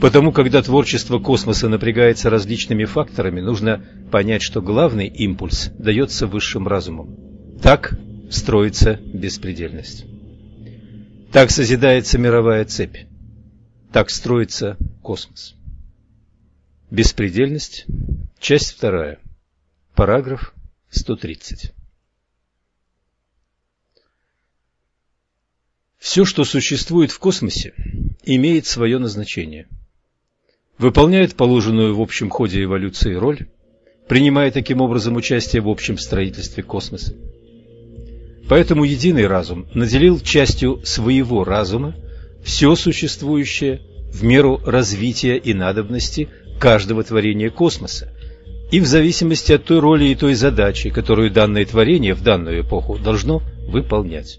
Потому, когда творчество космоса напрягается различными факторами, нужно понять, что главный импульс дается высшим разумом. Так строится беспредельность. Так созидается мировая цепь. Так строится космос. Беспредельность. Часть вторая. Параграф 130. Все, что существует в космосе, имеет свое назначение. Выполняет положенную в общем ходе эволюции роль, принимая таким образом участие в общем строительстве космоса. Поэтому единый разум наделил частью своего разума все существующее в меру развития и надобности каждого творения космоса, и в зависимости от той роли и той задачи, которую данное творение в данную эпоху должно выполнять.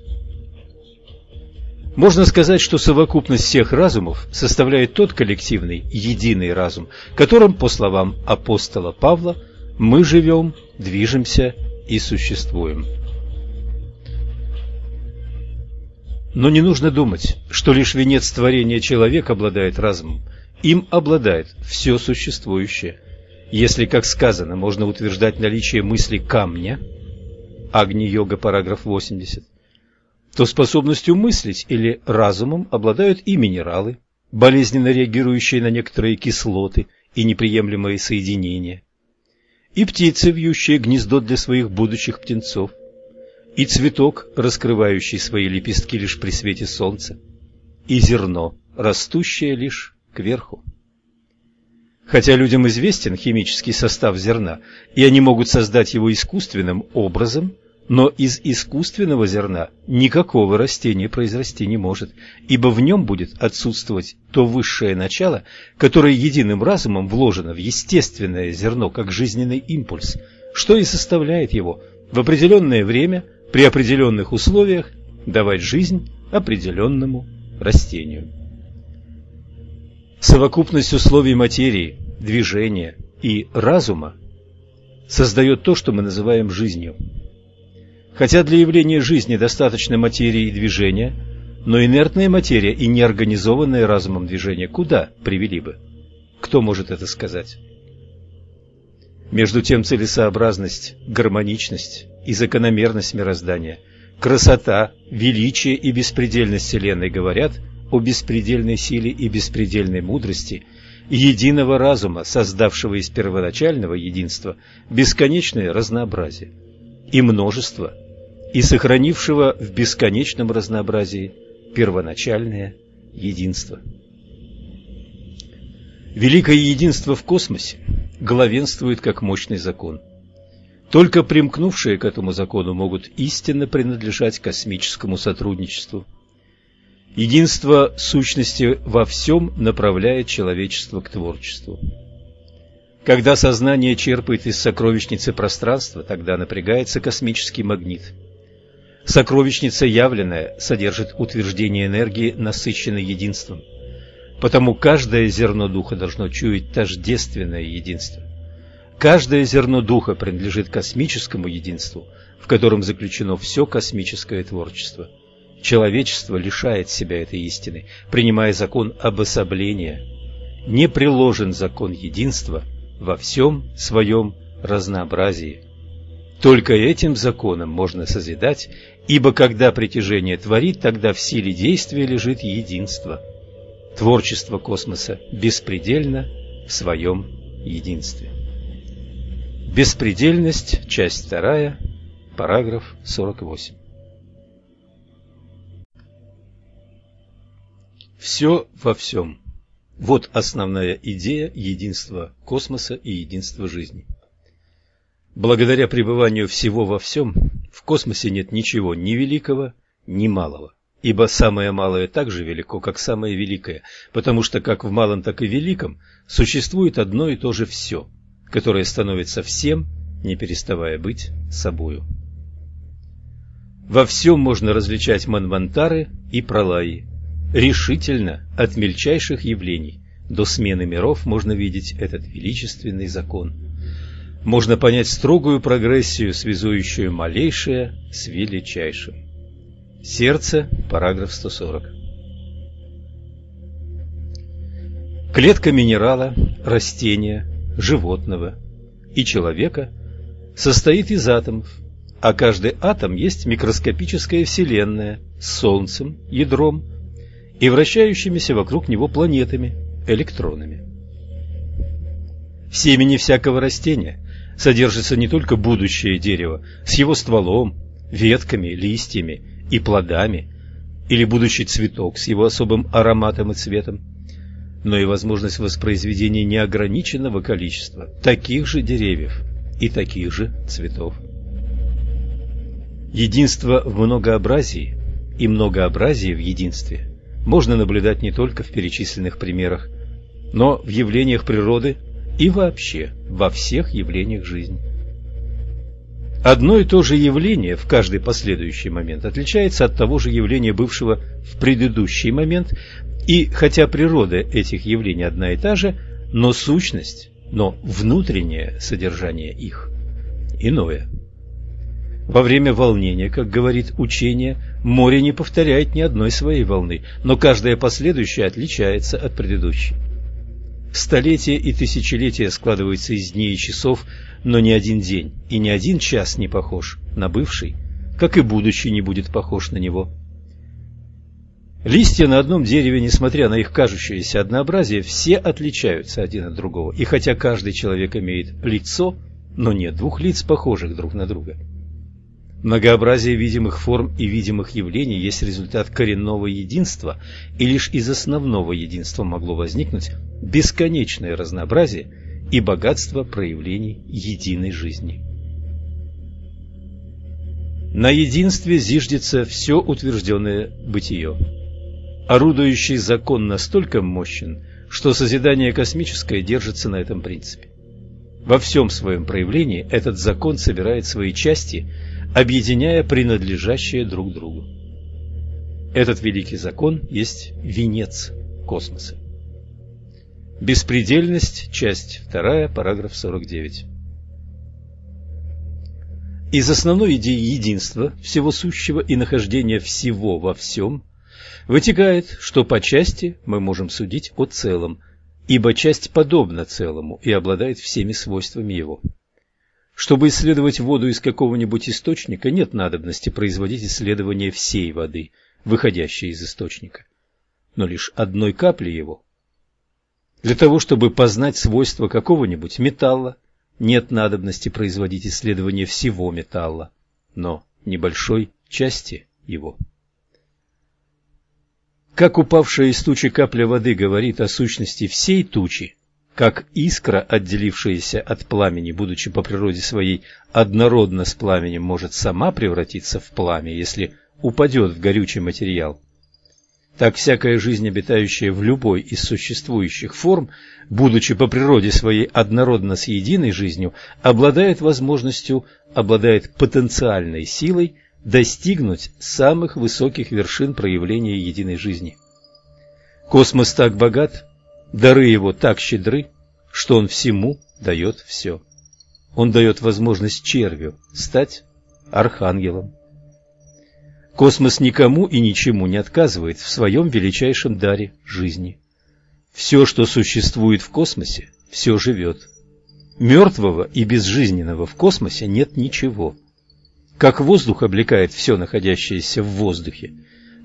Можно сказать, что совокупность всех разумов составляет тот коллективный, единый разум, которым, по словам апостола Павла, мы живем, движемся и существуем. Но не нужно думать, что лишь венец творения человек обладает разумом. Им обладает все существующее. Если, как сказано, можно утверждать наличие мысли камня, Агни-йога, параграф 80, то способностью мыслить или разумом обладают и минералы, болезненно реагирующие на некоторые кислоты и неприемлемые соединения, и птицы, вьющие гнездо для своих будущих птенцов, и цветок, раскрывающий свои лепестки лишь при свете солнца, и зерно, растущее лишь кверху. Хотя людям известен химический состав зерна, и они могут создать его искусственным образом, но из искусственного зерна никакого растения произрасти не может, ибо в нем будет отсутствовать то высшее начало, которое единым разумом вложено в естественное зерно как жизненный импульс, что и составляет его в определенное время – при определенных условиях давать жизнь определенному растению. Совокупность условий материи, движения и разума создает то, что мы называем жизнью. Хотя для явления жизни достаточно материи и движения, но инертная материя и неорганизованное разумом движение куда привели бы? Кто может это сказать? Между тем целесообразность, гармоничность и закономерность мироздания, красота, величие и беспредельность Вселенной говорят о беспредельной силе и беспредельной мудрости единого разума, создавшего из первоначального единства бесконечное разнообразие и множество, и сохранившего в бесконечном разнообразии первоначальное единство. Великое единство в космосе главенствует как мощный закон. Только примкнувшие к этому закону могут истинно принадлежать космическому сотрудничеству. Единство сущности во всем направляет человечество к творчеству. Когда сознание черпает из сокровищницы пространства, тогда напрягается космический магнит. Сокровищница явленная содержит утверждение энергии, насыщенной единством – Потому каждое зерно духа должно чуять тождественное единство. Каждое зерно духа принадлежит космическому единству, в котором заключено все космическое творчество. Человечество лишает себя этой истины, принимая закон обособления. Не приложен закон единства во всем своем разнообразии. Только этим законом можно созидать, ибо когда притяжение творит, тогда в силе действия лежит единство – Творчество космоса беспредельно в своем единстве. Беспредельность, часть вторая, параграф 48. Все во всем. Вот основная идея единства космоса и единства жизни. Благодаря пребыванию всего во всем, в космосе нет ничего ни великого, ни малого. Ибо самое малое так же велико, как самое великое, потому что как в малом, так и великом существует одно и то же все, которое становится всем, не переставая быть собою. Во всем можно различать манвантары и пролаи, решительно от мельчайших явлений до смены миров можно видеть этот величественный закон. Можно понять строгую прогрессию, связующую малейшее с величайшим. Сердце, параграф 140. Клетка минерала, растения, животного и человека состоит из атомов, а каждый атом есть микроскопическая вселенная с Солнцем, ядром и вращающимися вокруг него планетами, электронами. В семени всякого растения содержится не только будущее дерево с его стволом, ветками, листьями и плодами, или будущий цветок с его особым ароматом и цветом, но и возможность воспроизведения неограниченного количества таких же деревьев и таких же цветов. Единство в многообразии и многообразие в единстве можно наблюдать не только в перечисленных примерах, но в явлениях природы и вообще во всех явлениях жизни. Одно и то же явление в каждый последующий момент отличается от того же явления, бывшего в предыдущий момент, и хотя природа этих явлений одна и та же, но сущность, но внутреннее содержание их иное. Во время волнения, как говорит учение, море не повторяет ни одной своей волны, но каждая последующая отличается от предыдущей. Столетия и тысячелетия складываются из дней и часов, но ни один день и ни один час не похож на бывший, как и будущий не будет похож на него. Листья на одном дереве, несмотря на их кажущееся однообразие, все отличаются один от другого, и хотя каждый человек имеет лицо, но нет двух лиц, похожих друг на друга. Многообразие видимых форм и видимых явлений есть результат коренного единства, и лишь из основного единства могло возникнуть бесконечное разнообразие и богатство проявлений единой жизни. На единстве зиждется все утвержденное бытие. Орудующий закон настолько мощен, что созидание космическое держится на этом принципе. Во всем своем проявлении этот закон собирает свои части, объединяя принадлежащие друг другу. Этот великий закон есть венец космоса. Беспредельность, часть 2, параграф 49. Из основной идеи единства, всего сущего и нахождения всего во всем вытекает, что по части мы можем судить о целом, ибо часть подобна целому и обладает всеми свойствами его. Чтобы исследовать воду из какого-нибудь источника, нет надобности производить исследование всей воды, выходящей из источника, но лишь одной капли его для того, чтобы познать свойства какого-нибудь металла, нет надобности производить исследование всего металла, но небольшой части его. Как упавшая из тучи капля воды говорит о сущности всей тучи, как искра, отделившаяся от пламени, будучи по природе своей однородна с пламенем, может сама превратиться в пламя, если упадет в горючий материал, так всякая жизнь, обитающая в любой из существующих форм, будучи по природе своей однородна с единой жизнью, обладает возможностью, обладает потенциальной силой достигнуть самых высоких вершин проявления единой жизни. Космос так богат, дары его так щедры, что он всему дает все. Он дает возможность червю стать архангелом. Космос никому и ничему не отказывает в своем величайшем даре жизни. Все, что существует в космосе, все живет. Мертвого и безжизненного в космосе нет ничего. Как воздух облекает все находящееся в воздухе,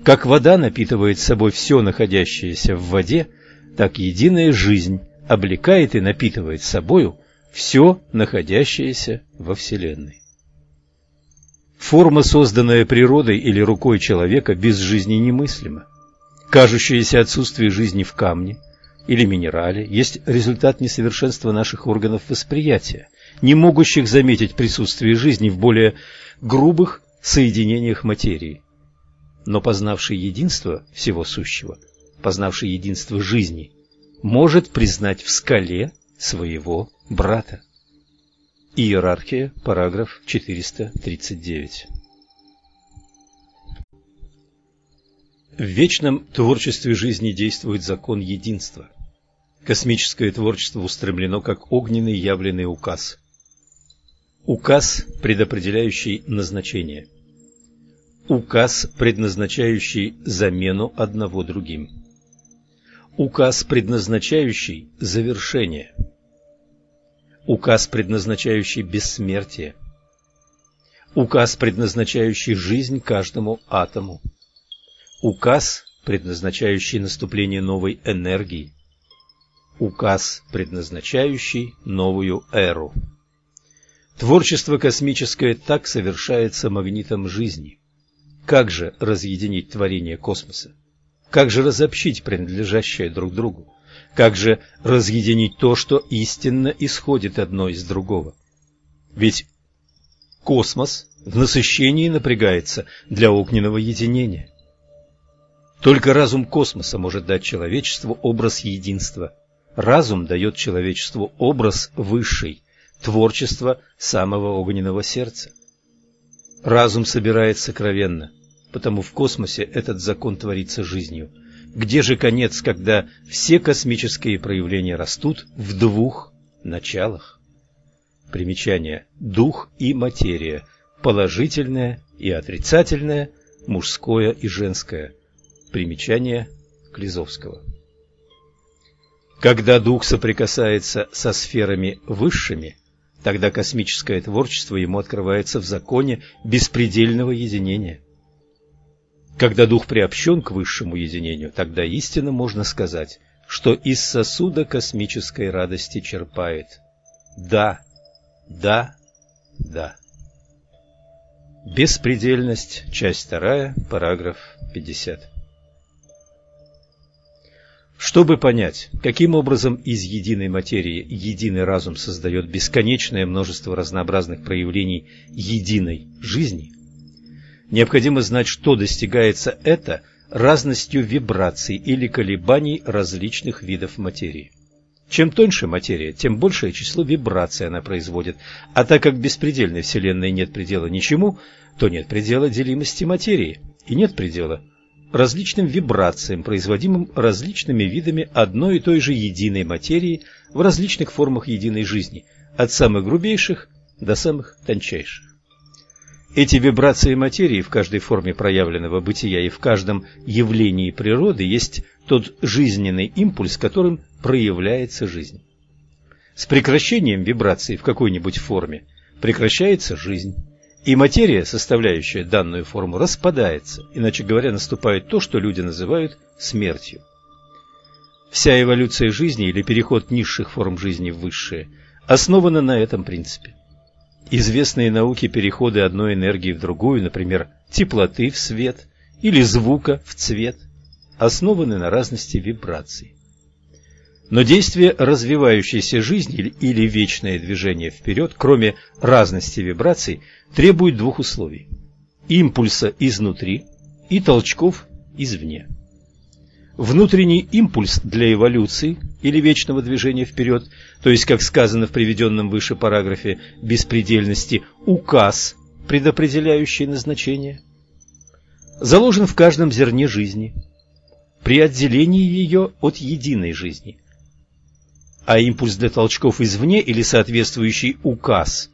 как вода напитывает собой все находящееся в воде, так единая жизнь облекает и напитывает собою все находящееся во Вселенной. Форма, созданная природой или рукой человека, без жизни немыслима. Кажущееся отсутствие жизни в камне или минерале есть результат несовершенства наших органов восприятия, не могущих заметить присутствие жизни в более грубых соединениях материи. Но познавший единство всего сущего, познавший единство жизни, может признать в скале своего брата. Иерархия, параграф 439. В вечном творчестве жизни действует закон единства. Космическое творчество устремлено как огненный явленный указ. Указ, предопределяющий назначение. Указ, предназначающий замену одного другим. Указ, предназначающий завершение. Указ, предназначающий бессмертие. Указ, предназначающий жизнь каждому атому. Указ, предназначающий наступление новой энергии. Указ, предназначающий новую эру. Творчество космическое так совершается магнитом жизни. Как же разъединить творение космоса? Как же разобщить принадлежащее друг другу? Как же разъединить то, что истинно исходит одно из другого? Ведь космос в насыщении напрягается для огненного единения. Только разум космоса может дать человечеству образ единства. Разум дает человечеству образ высший, творчество самого огненного сердца. Разум собирает сокровенно, потому в космосе этот закон творится жизнью. Где же конец, когда все космические проявления растут в двух началах? Примечание. Дух и материя. Положительное и отрицательное, мужское и женское. Примечание Клизовского. Когда дух соприкасается со сферами высшими, Тогда космическое творчество ему открывается в законе беспредельного единения. Когда дух приобщен к высшему единению, тогда истинно можно сказать, что из сосуда космической радости черпает. Да, да, да. Беспредельность, часть вторая, параграф 50. Чтобы понять, каким образом из единой материи единый разум создает бесконечное множество разнообразных проявлений единой жизни, необходимо знать, что достигается это разностью вибраций или колебаний различных видов материи. Чем тоньше материя, тем большее число вибраций она производит, а так как в беспредельной Вселенной нет предела ничему, то нет предела делимости материи и нет предела различным вибрациям, производимым различными видами одной и той же единой материи в различных формах единой жизни, от самых грубейших до самых тончайших. Эти вибрации материи в каждой форме проявленного бытия и в каждом явлении природы есть тот жизненный импульс, которым проявляется жизнь. С прекращением вибраций в какой-нибудь форме прекращается жизнь. И материя, составляющая данную форму, распадается, иначе говоря, наступает то, что люди называют смертью. Вся эволюция жизни или переход низших форм жизни в высшие основана на этом принципе. Известные науки переходы одной энергии в другую, например, теплоты в свет или звука в цвет, основаны на разности вибраций. Но действие развивающейся жизни или вечное движение вперед, кроме разности вибраций, требует двух условий – импульса изнутри и толчков извне. Внутренний импульс для эволюции или вечного движения вперед, то есть, как сказано в приведенном выше параграфе беспредельности, указ, предопределяющий назначение, заложен в каждом зерне жизни при отделении ее от единой жизни. А импульс для толчков извне или соответствующий указ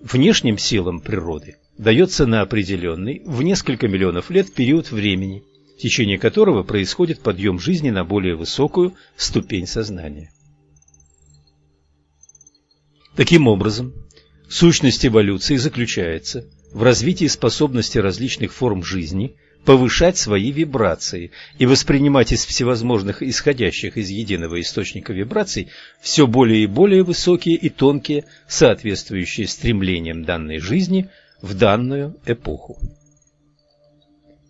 внешним силам природы дается на определенный в несколько миллионов лет период времени, в течение которого происходит подъем жизни на более высокую ступень сознания. Таким образом, сущность эволюции заключается в развитии способности различных форм жизни повышать свои вибрации и воспринимать из всевозможных исходящих из единого источника вибраций все более и более высокие и тонкие, соответствующие стремлениям данной жизни в данную эпоху.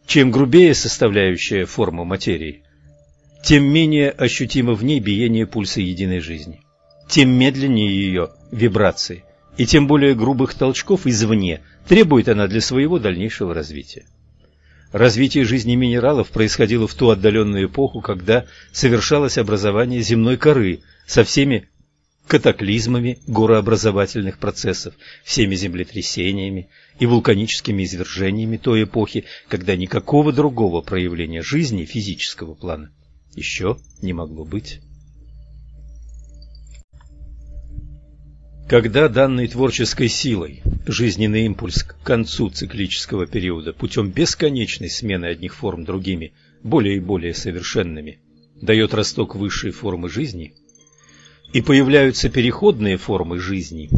Чем грубее составляющая форма материи, тем менее ощутимо в ней биение пульса единой жизни, тем медленнее ее вибрации, и тем более грубых толчков извне требует она для своего дальнейшего развития. Развитие жизни минералов происходило в ту отдаленную эпоху, когда совершалось образование земной коры со всеми катаклизмами горообразовательных процессов, всеми землетрясениями и вулканическими извержениями той эпохи, когда никакого другого проявления жизни физического плана еще не могло быть. Когда данной творческой силой жизненный импульс к концу циклического периода путем бесконечной смены одних форм другими, более и более совершенными, дает росток высшей формы жизни – и появляются переходные формы жизни,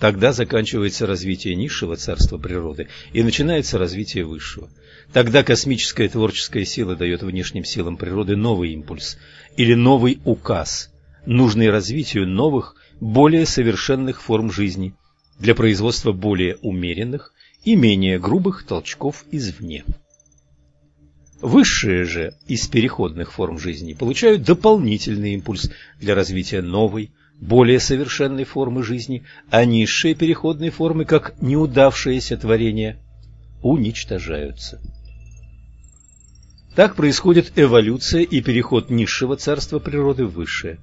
тогда заканчивается развитие низшего царства природы и начинается развитие высшего. Тогда космическая творческая сила дает внешним силам природы новый импульс или новый указ, нужный развитию новых более совершенных форм жизни для производства более умеренных и менее грубых толчков извне. Высшие же из переходных форм жизни получают дополнительный импульс для развития новой, более совершенной формы жизни, а низшие переходные формы, как неудавшееся творение, уничтожаются. Так происходит эволюция и переход низшего царства природы в высшее.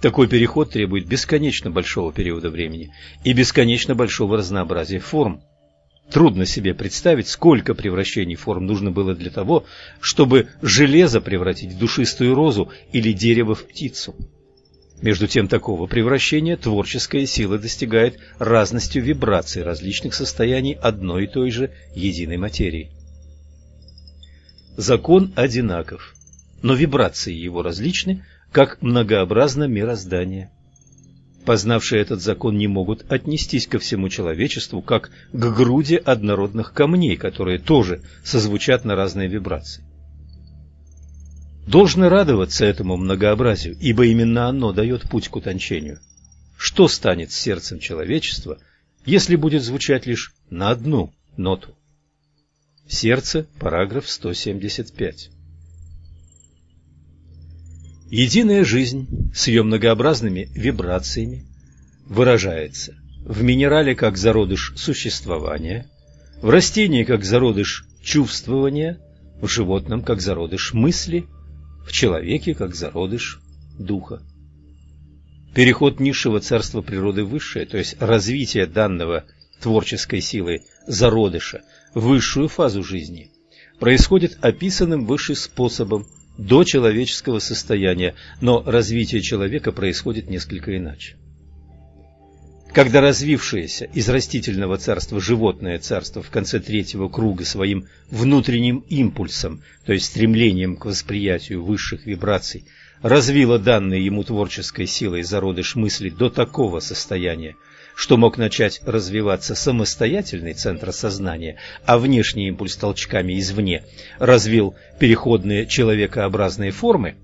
Такой переход требует бесконечно большого периода времени и бесконечно большого разнообразия форм. Трудно себе представить, сколько превращений форм нужно было для того, чтобы железо превратить в душистую розу или дерево в птицу. Между тем, такого превращения творческая сила достигает разностью вибраций различных состояний одной и той же единой материи. Закон одинаков, но вибрации его различны, как многообразно мироздание. Познавшие этот закон не могут отнестись ко всему человечеству, как к груди однородных камней, которые тоже созвучат на разные вибрации. Должны радоваться этому многообразию, ибо именно оно дает путь к утончению. Что станет сердцем человечества, если будет звучать лишь на одну ноту? Сердце, параграф 175. Единая жизнь с ее многообразными вибрациями выражается в минерале как зародыш существования, в растении как зародыш чувствования, в животном как зародыш мысли, в человеке как зародыш духа. Переход низшего царства природы высшее, то есть развитие данного творческой силы зародыша в высшую фазу жизни, происходит описанным выше способом до человеческого состояния, но развитие человека происходит несколько иначе. Когда развившееся из растительного царства животное царство в конце третьего круга своим внутренним импульсом, то есть стремлением к восприятию высших вибраций, развило данные ему творческой силой зародыш мысли до такого состояния, что мог начать развиваться самостоятельный центр сознания, а внешний импульс толчками извне развил переходные человекообразные формы,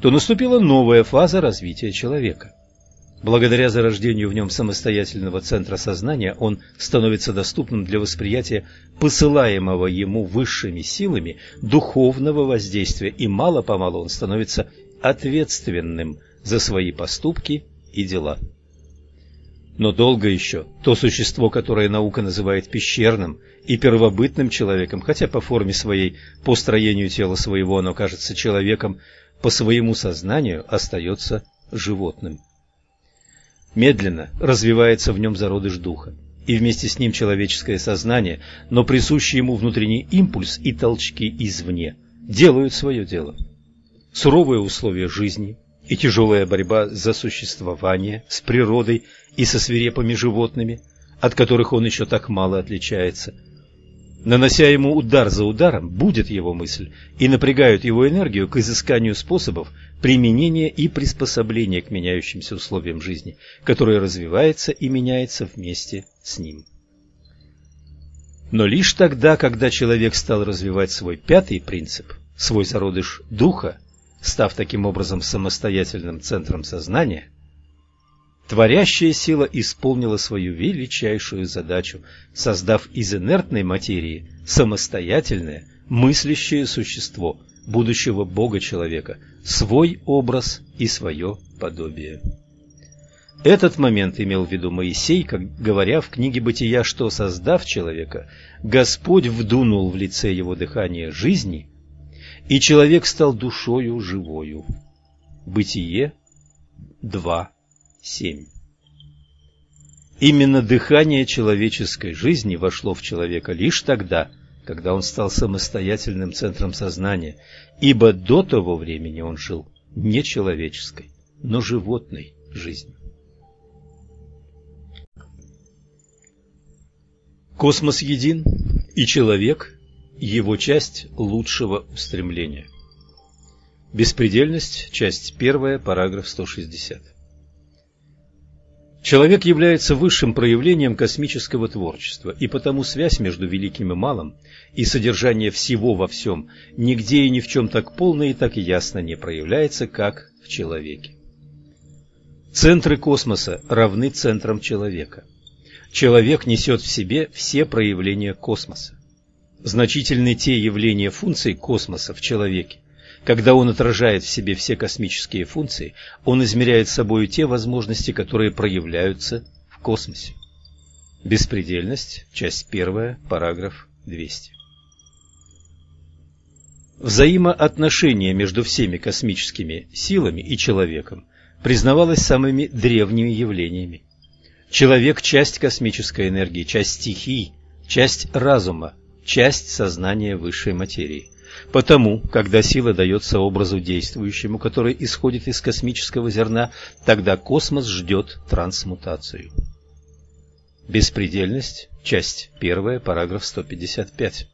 то наступила новая фаза развития человека. Благодаря зарождению в нем самостоятельного центра сознания он становится доступным для восприятия посылаемого ему высшими силами духовного воздействия, и мало-помалу он становится ответственным за свои поступки и дела. Но долго еще то существо, которое наука называет пещерным и первобытным человеком, хотя по форме своей, по строению тела своего оно кажется человеком, по своему сознанию остается животным. Медленно развивается в нем зародыш духа, и вместе с ним человеческое сознание, но присущий ему внутренний импульс и толчки извне делают свое дело. Суровые условия жизни и тяжелая борьба за существование с природой – и со свирепыми животными, от которых он еще так мало отличается. Нанося ему удар за ударом, будет его мысль и напрягают его энергию к изысканию способов применения и приспособления к меняющимся условиям жизни, которое развивается и меняется вместе с ним. Но лишь тогда, когда человек стал развивать свой пятый принцип, свой зародыш духа, став таким образом самостоятельным центром сознания, Творящая сила исполнила свою величайшую задачу, создав из инертной материи самостоятельное, мыслящее существо, будущего Бога-человека, свой образ и свое подобие. Этот момент имел в виду Моисей, как говоря в книге Бытия, что, создав человека, Господь вдунул в лице его дыхание жизни, и человек стал душою живою. Бытие 2. 7. Именно дыхание человеческой жизни вошло в человека лишь тогда, когда он стал самостоятельным центром сознания, ибо до того времени он жил не человеческой, но животной жизнью. Космос един, и человек – его часть лучшего устремления. Беспредельность, часть первая, параграф 160. Человек является высшим проявлением космического творчества, и потому связь между великим и малым и содержание всего во всем нигде и ни в чем так полно и так ясно не проявляется, как в человеке. Центры космоса равны центрам человека. Человек несет в себе все проявления космоса. Значительны те явления функций космоса в человеке, когда он отражает в себе все космические функции, он измеряет собою те возможности, которые проявляются в космосе. Беспредельность, часть первая, параграф 200. Взаимоотношения между всеми космическими силами и человеком признавалось самыми древними явлениями. Человек – часть космической энергии, часть стихий, часть разума, часть сознания высшей материи – Потому, когда сила дается образу действующему, который исходит из космического зерна, тогда космос ждет трансмутацию. Беспредельность, часть 1, параграф 155.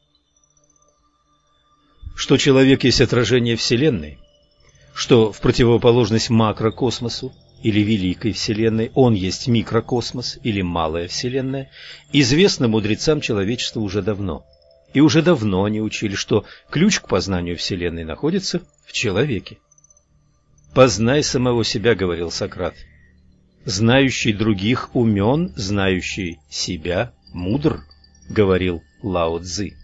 Что человек есть отражение Вселенной, что в противоположность макрокосмосу или великой Вселенной он есть микрокосмос или малая Вселенная, известно мудрецам человечества уже давно – и уже давно они учили, что ключ к познанию Вселенной находится в человеке. «Познай самого себя», — говорил Сократ. «Знающий других умен, знающий себя мудр», — говорил Лао Цзы.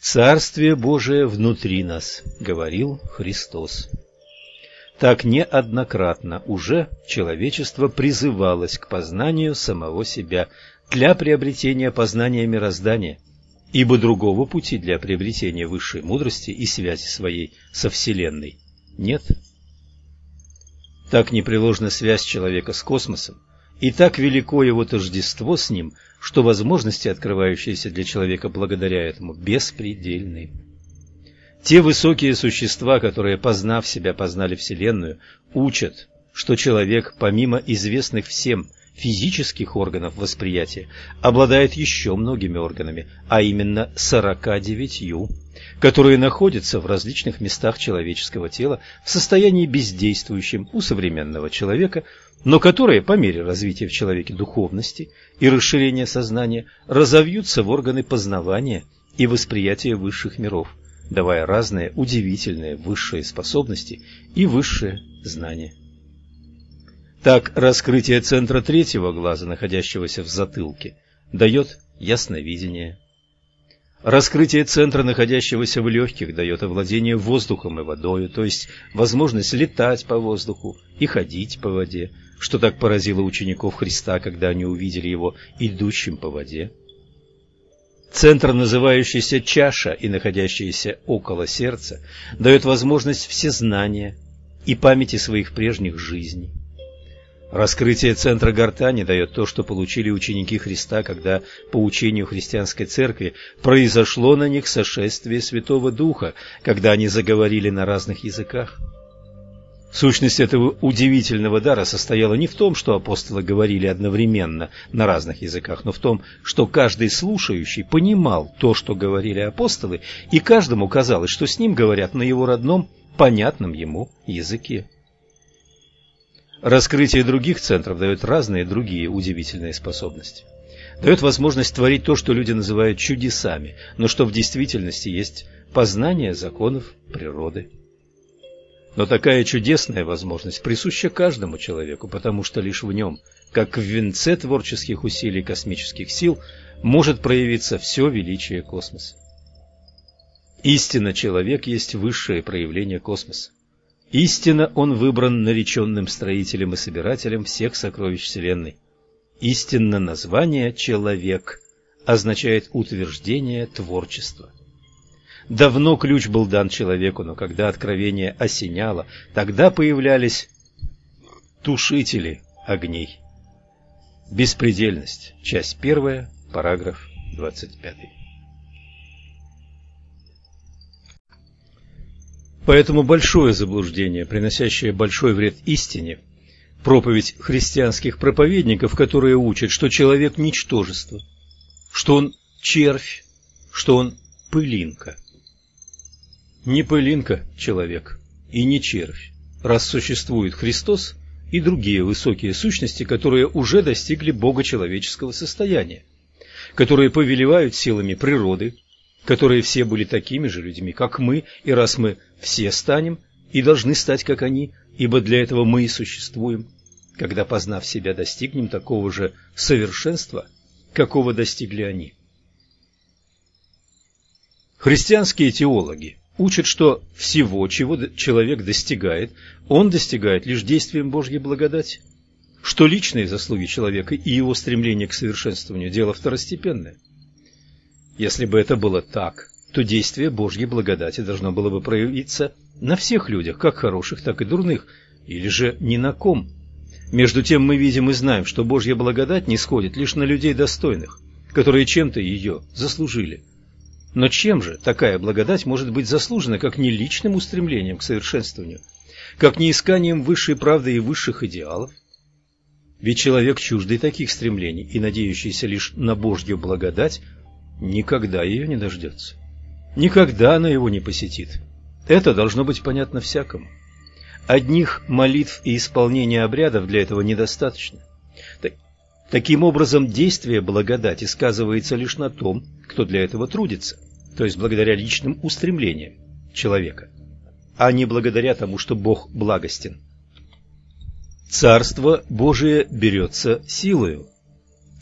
«Царствие Божие внутри нас», — говорил Христос. Так неоднократно уже человечество призывалось к познанию самого себя для приобретения познания мироздания, ибо другого пути для приобретения высшей мудрости и связи своей со Вселенной нет. Так непреложна связь человека с космосом, и так велико его тождество с ним, что возможности, открывающиеся для человека благодаря этому, беспредельны. Те высокие существа, которые, познав себя, познали Вселенную, учат, что человек, помимо известных всем физических органов восприятия обладает еще многими органами, а именно 49, которые находятся в различных местах человеческого тела в состоянии бездействующем у современного человека, но которые по мере развития в человеке духовности и расширения сознания разовьются в органы познавания и восприятия высших миров, давая разные удивительные высшие способности и высшее знание. Так, раскрытие центра третьего глаза, находящегося в затылке, дает ясновидение. Раскрытие центра, находящегося в легких, дает овладение воздухом и водою, то есть возможность летать по воздуху и ходить по воде, что так поразило учеников Христа, когда они увидели его идущим по воде. Центр, называющийся чаша и находящийся около сердца, дает возможность всезнания и памяти своих прежних жизней. Раскрытие центра гортани дает то, что получили ученики Христа, когда по учению христианской церкви произошло на них сошествие Святого Духа, когда они заговорили на разных языках. Сущность этого удивительного дара состояла не в том, что апостолы говорили одновременно на разных языках, но в том, что каждый слушающий понимал то, что говорили апостолы, и каждому казалось, что с ним говорят на его родном, понятном ему языке. Раскрытие других центров дает разные другие удивительные способности. Дает возможность творить то, что люди называют чудесами, но что в действительности есть познание законов природы. Но такая чудесная возможность присуща каждому человеку, потому что лишь в нем, как в венце творческих усилий космических сил, может проявиться все величие космоса. Истинно человек есть высшее проявление космоса. Истинно он выбран нареченным строителем и собирателем всех сокровищ Вселенной. Истинно название «человек» означает утверждение творчества. Давно ключ был дан человеку, но когда откровение осеняло, тогда появлялись тушители огней. Беспредельность. Часть первая, параграф двадцать пятый. Поэтому большое заблуждение, приносящее большой вред истине, проповедь христианских проповедников, которые учат, что человек – ничтожество, что он червь, что он пылинка. Не пылинка человек и не червь, раз существует Христос и другие высокие сущности, которые уже достигли богочеловеческого состояния, которые повелевают силами природы, которые все были такими же людьми, как мы, и раз мы все станем и должны стать, как они, ибо для этого мы и существуем, когда, познав себя, достигнем такого же совершенства, какого достигли они. Христианские теологи учат, что всего, чего человек достигает, он достигает лишь действием Божьей благодати, что личные заслуги человека и его стремление к совершенствованию – дело второстепенное – если бы это было так, то действие Божьей благодати должно было бы проявиться на всех людях, как хороших, так и дурных, или же ни на ком. Между тем мы видим и знаем, что Божья благодать не сходит лишь на людей достойных, которые чем-то ее заслужили. Но чем же такая благодать может быть заслужена, как не личным устремлением к совершенствованию, как не исканием высшей правды и высших идеалов? Ведь человек, чуждый таких стремлений и надеющийся лишь на Божью благодать, никогда ее не дождется. Никогда она его не посетит. Это должно быть понятно всякому. Одних молитв и исполнения обрядов для этого недостаточно. Таким образом, действие благодати сказывается лишь на том, кто для этого трудится, то есть благодаря личным устремлениям человека, а не благодаря тому, что Бог благостен. Царство Божие берется силою.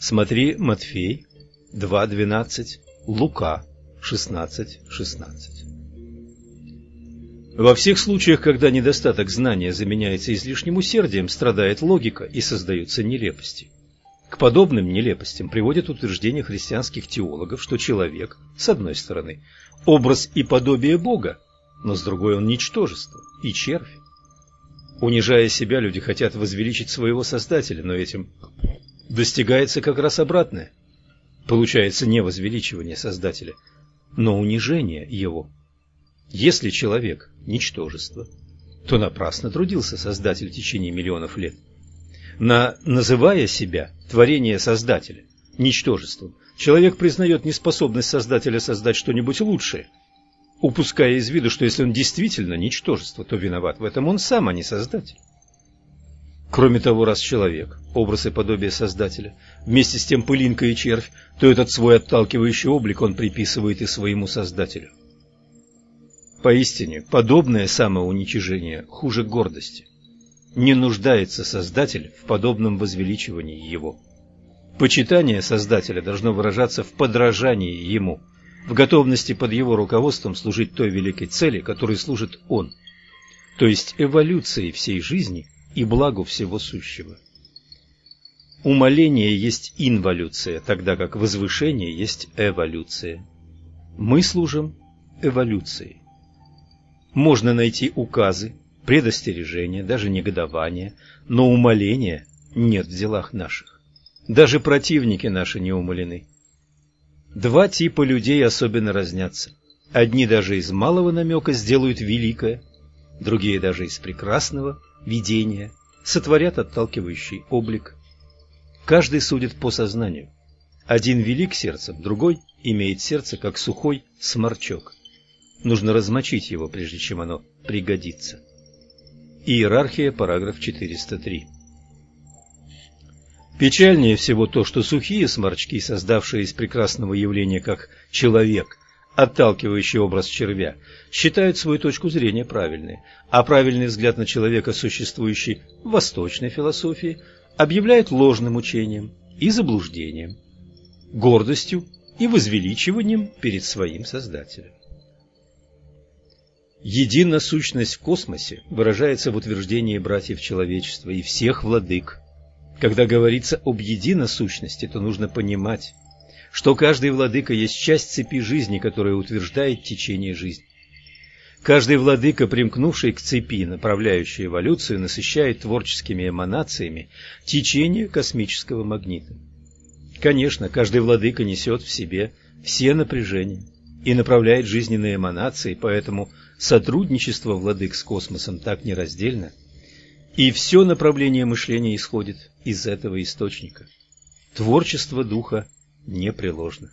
Смотри Матфей, 2.12, Лука 16.16. 16. Во всех случаях, когда недостаток знания заменяется излишним усердием, страдает логика и создаются нелепости. К подобным нелепостям приводят утверждение христианских теологов, что человек, с одной стороны, образ и подобие Бога, но с другой он ничтожество и червь. Унижая себя, люди хотят возвеличить своего Создателя, но этим достигается как раз обратное – Получается не возвеличивание Создателя, но унижение его. Если человек – ничтожество, то напрасно трудился Создатель в течение миллионов лет. На, называя себя творение Создателя ничтожеством, человек признает неспособность Создателя создать что-нибудь лучшее, упуская из виду, что если он действительно ничтожество, то виноват в этом он сам, а не Создатель. Кроме того, раз человек – образ и подобие Создателя, вместе с тем пылинка и червь, то этот свой отталкивающий облик он приписывает и своему Создателю. Поистине, подобное самоуничижение хуже гордости. Не нуждается Создатель в подобном возвеличивании Его. Почитание Создателя должно выражаться в подражании Ему, в готовности под Его руководством служить той великой цели, которой служит Он, то есть эволюции всей жизни – и благу всего сущего. Умоление есть инволюция, тогда как возвышение есть эволюция. Мы служим эволюции. Можно найти указы, предостережения, даже негодования, но умоления нет в делах наших. Даже противники наши не умолены. Два типа людей особенно разнятся. Одни даже из малого намека сделают великое, другие даже из прекрасного видения, сотворят отталкивающий облик. Каждый судит по сознанию. Один велик сердцем, другой имеет сердце, как сухой сморчок. Нужно размочить его, прежде чем оно пригодится. Иерархия, параграф 403. Печальнее всего то, что сухие сморчки, создавшие из прекрасного явления как человек, отталкивающий образ червя, считают свою точку зрения правильной, а правильный взгляд на человека, существующий в восточной философии, объявляют ложным учением и заблуждением, гордостью и возвеличиванием перед своим Создателем. Единосущность в космосе выражается в утверждении братьев человечества и всех владык. Когда говорится об единосущности, то нужно понимать, что каждый владыка есть часть цепи жизни, которая утверждает течение жизни. Каждый владыка, примкнувший к цепи, направляющей эволюцию, насыщает творческими эманациями течение космического магнита. Конечно, каждый владыка несет в себе все напряжения и направляет жизненные эманации, поэтому сотрудничество владык с космосом так нераздельно, и все направление мышления исходит из этого источника. Творчество духа непреложно.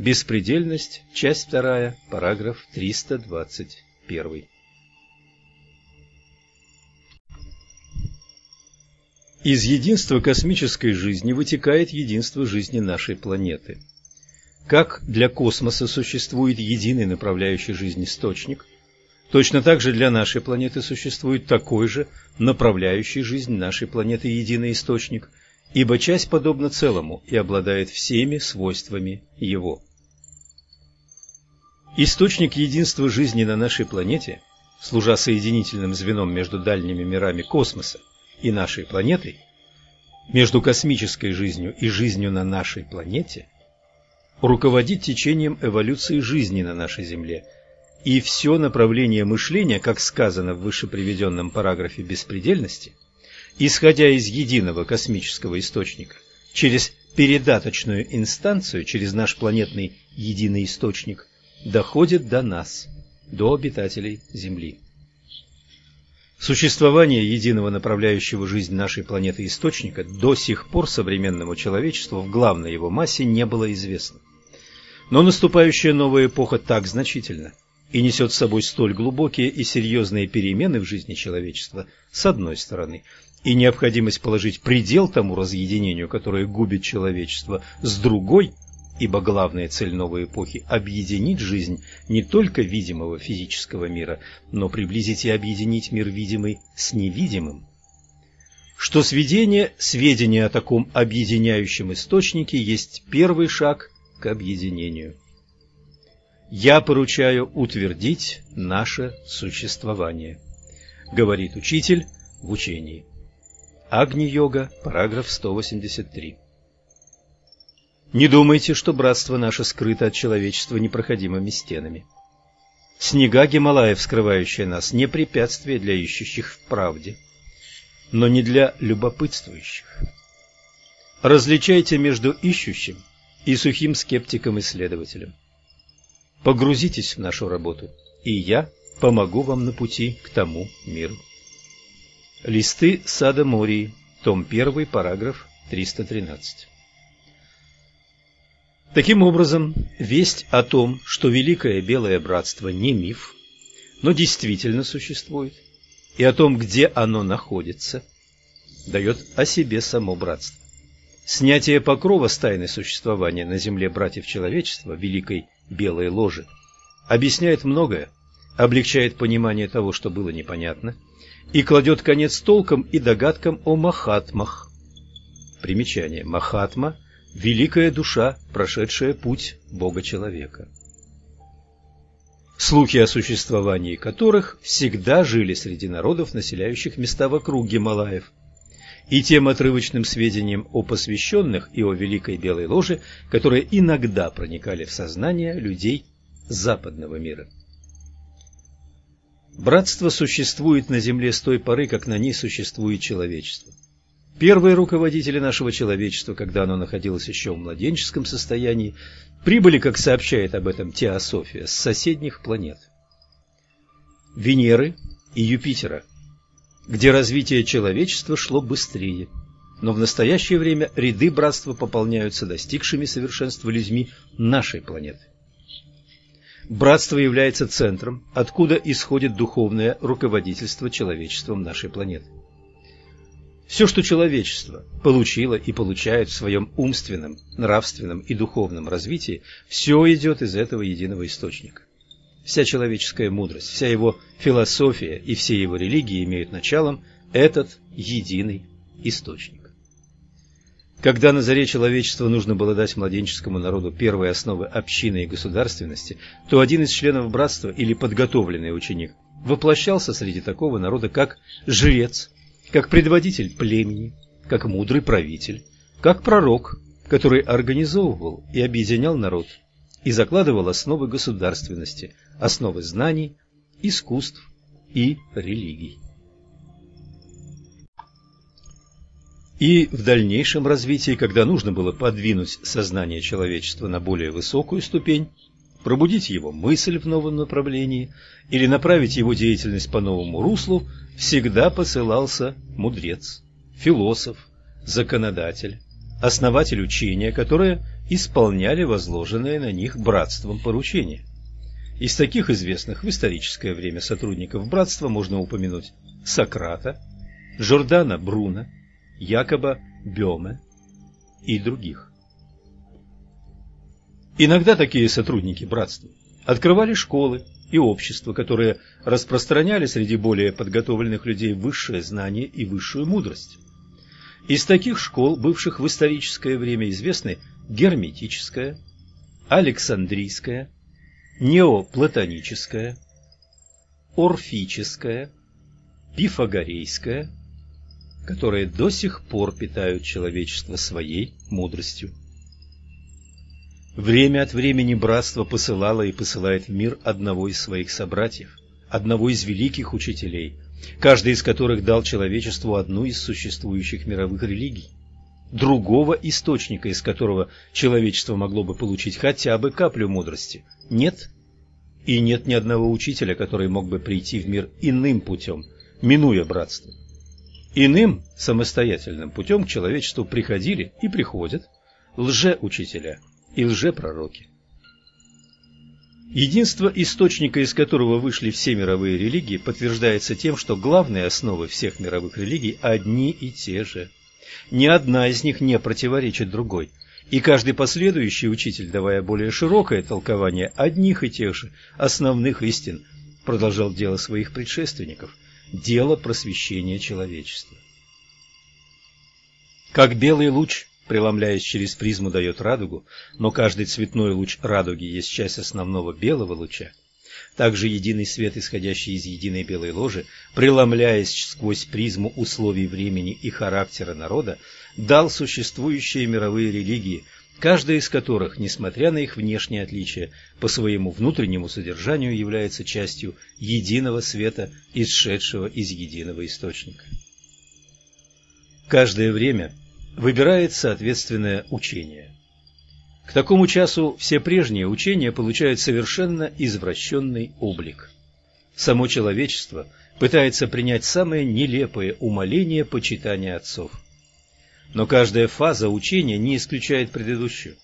Беспредельность, часть вторая, параграф 321. Из единства космической жизни вытекает единство жизни нашей планеты. Как для космоса существует единый направляющий жизнь источник, точно так же для нашей планеты существует такой же направляющий жизнь нашей планеты единый источник, ибо часть подобна целому и обладает всеми свойствами его. Источник единства жизни на нашей планете, служа соединительным звеном между дальними мирами космоса и нашей планетой, между космической жизнью и жизнью на нашей планете, руководит течением эволюции жизни на нашей Земле, и все направление мышления, как сказано в выше приведенном параграфе беспредельности, исходя из единого космического источника, через передаточную инстанцию, через наш планетный единый источник, доходит до нас, до обитателей Земли. Существование единого направляющего жизнь нашей планеты источника до сих пор современному человечеству в главной его массе не было известно. Но наступающая новая эпоха так значительна и несет с собой столь глубокие и серьезные перемены в жизни человечества, с одной стороны, и необходимость положить предел тому разъединению, которое губит человечество, с другой – ибо главная цель новой эпохи – объединить жизнь не только видимого физического мира, но приблизить и объединить мир видимый с невидимым. Что сведение, сведения о таком объединяющем источнике есть первый шаг к объединению. «Я поручаю утвердить наше существование», – говорит учитель в учении. Агни-йога, параграф 183. Не думайте, что братство наше скрыто от человечества непроходимыми стенами. Снега Гималаев, скрывающие нас, не препятствие для ищущих в правде, но не для любопытствующих. Различайте между ищущим и сухим скептиком-исследователем. Погрузитесь в нашу работу, и я помогу вам на пути к тому миру. Листы Сада Мории, том 1, параграф 313. Таким образом, весть о том, что Великое Белое Братство не миф, но действительно существует, и о том, где оно находится, дает о себе само братство. Снятие покрова с тайны существования на земле братьев человечества, Великой Белой Ложи, объясняет многое, облегчает понимание того, что было непонятно, и кладет конец толкам и догадкам о Махатмах. Примечание. Махатма – великая душа, прошедшая путь Бога-человека. Слухи о существовании которых всегда жили среди народов, населяющих места вокруг Гималаев, и тем отрывочным сведениям о посвященных и о Великой Белой Ложе, которые иногда проникали в сознание людей западного мира. Братство существует на земле с той поры, как на ней существует человечество. Первые руководители нашего человечества, когда оно находилось еще в младенческом состоянии, прибыли, как сообщает об этом Теософия, с соседних планет. Венеры и Юпитера, где развитие человечества шло быстрее. Но в настоящее время ряды братства пополняются достигшими совершенства людьми нашей планеты. Братство является центром, откуда исходит духовное руководительство человечеством нашей планеты. Все, что человечество получило и получает в своем умственном, нравственном и духовном развитии, все идет из этого единого источника. Вся человеческая мудрость, вся его философия и все его религии имеют началом этот единый источник. Когда на заре человечества нужно было дать младенческому народу первые основы общины и государственности, то один из членов братства или подготовленный ученик воплощался среди такого народа как жрец как предводитель племени, как мудрый правитель, как пророк, который организовывал и объединял народ и закладывал основы государственности, основы знаний, искусств и религий. И в дальнейшем развитии, когда нужно было подвинуть сознание человечества на более высокую ступень, пробудить его мысль в новом направлении или направить его деятельность по новому руслу, всегда посылался мудрец, философ, законодатель, основатель учения, которое исполняли возложенное на них братством поручение. Из таких известных в историческое время сотрудников братства можно упомянуть Сократа, Жордана Бруна, Якоба Бёме и других. Иногда такие сотрудники братства открывали школы и общества, которые распространяли среди более подготовленных людей высшее знание и высшую мудрость. Из таких школ, бывших в историческое время, известны герметическая, александрийская, неоплатоническая, орфическая, пифагорейская, которые до сих пор питают человечество своей мудростью. Время от времени братство посылало и посылает в мир одного из своих собратьев, одного из великих учителей, каждый из которых дал человечеству одну из существующих мировых религий, другого источника, из которого человечество могло бы получить хотя бы каплю мудрости, нет. И нет ни одного учителя, который мог бы прийти в мир иным путем, минуя братство. Иным самостоятельным путем к человечеству приходили и приходят лжеучителя – и лжепророки. Единство источника, из которого вышли все мировые религии, подтверждается тем, что главные основы всех мировых религий одни и те же. Ни одна из них не противоречит другой, и каждый последующий учитель, давая более широкое толкование одних и тех же основных истин, продолжал дело своих предшественников, дело просвещения человечества. Как белый луч преломляясь через призму, дает радугу, но каждый цветной луч радуги есть часть основного белого луча. Также единый свет, исходящий из единой белой ложи, преломляясь сквозь призму условий времени и характера народа, дал существующие мировые религии, каждая из которых, несмотря на их внешние отличия, по своему внутреннему содержанию является частью единого света, исшедшего из единого источника. Каждое время выбирает соответственное учение. К такому часу все прежние учения получают совершенно извращенный облик. Само человечество пытается принять самое нелепое умоление почитания отцов. Но каждая фаза учения не исключает предыдущую.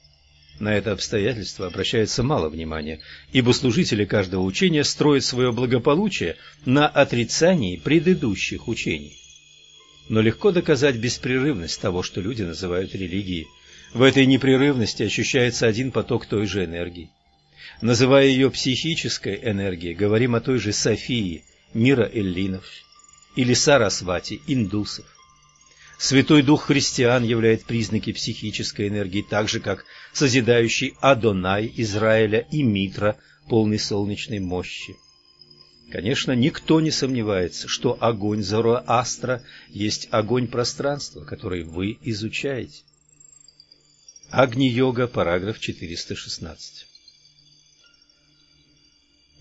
На это обстоятельство обращается мало внимания, ибо служители каждого учения строят свое благополучие на отрицании предыдущих учений. Но легко доказать беспрерывность того, что люди называют религией. В этой непрерывности ощущается один поток той же энергии. Называя ее психической энергией, говорим о той же Софии, мира эллинов, или Сарасвати, индусов. Святой Дух христиан являет признаки психической энергии, так же, как созидающий Адонай Израиля и Митра, полный солнечной мощи. Конечно, никто не сомневается, что огонь Зороастра есть огонь пространства, который вы изучаете. Агни-йога, параграф 416.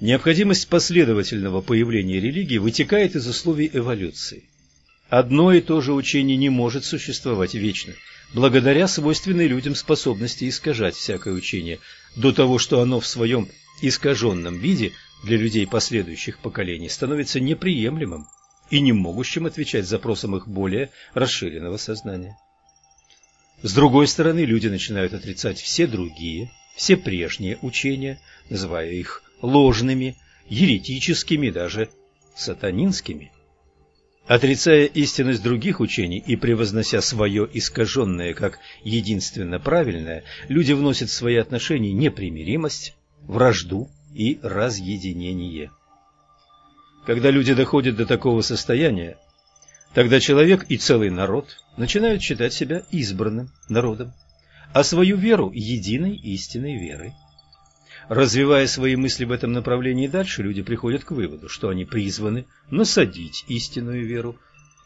Необходимость последовательного появления религии вытекает из условий эволюции. Одно и то же учение не может существовать вечно, благодаря свойственной людям способности искажать всякое учение, до того, что оно в своем искаженном виде – для людей последующих поколений становится неприемлемым и не могущим отвечать запросам их более расширенного сознания. С другой стороны, люди начинают отрицать все другие, все прежние учения, называя их ложными, еретическими, даже сатанинскими. Отрицая истинность других учений и превознося свое искаженное как единственно правильное, люди вносят в свои отношения непримиримость, вражду, и разъединение. Когда люди доходят до такого состояния, тогда человек и целый народ начинают считать себя избранным народом, а свою веру единой истинной верой. Развивая свои мысли в этом направлении дальше, люди приходят к выводу, что они призваны насадить истинную веру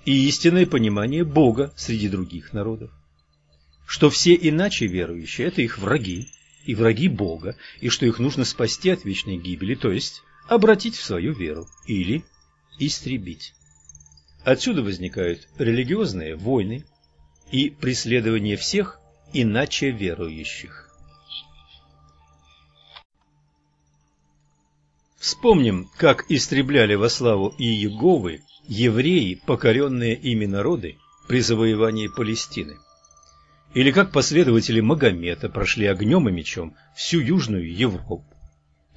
и истинное понимание Бога среди других народов. Что все иначе верующие – это их враги, и враги Бога, и что их нужно спасти от вечной гибели, то есть обратить в свою веру или истребить. Отсюда возникают религиозные войны и преследование всех иначе верующих. Вспомним, как истребляли во славу Иеговы евреи, покоренные ими народы при завоевании Палестины. Или как последователи Магомета прошли огнем и мечом всю Южную Европу,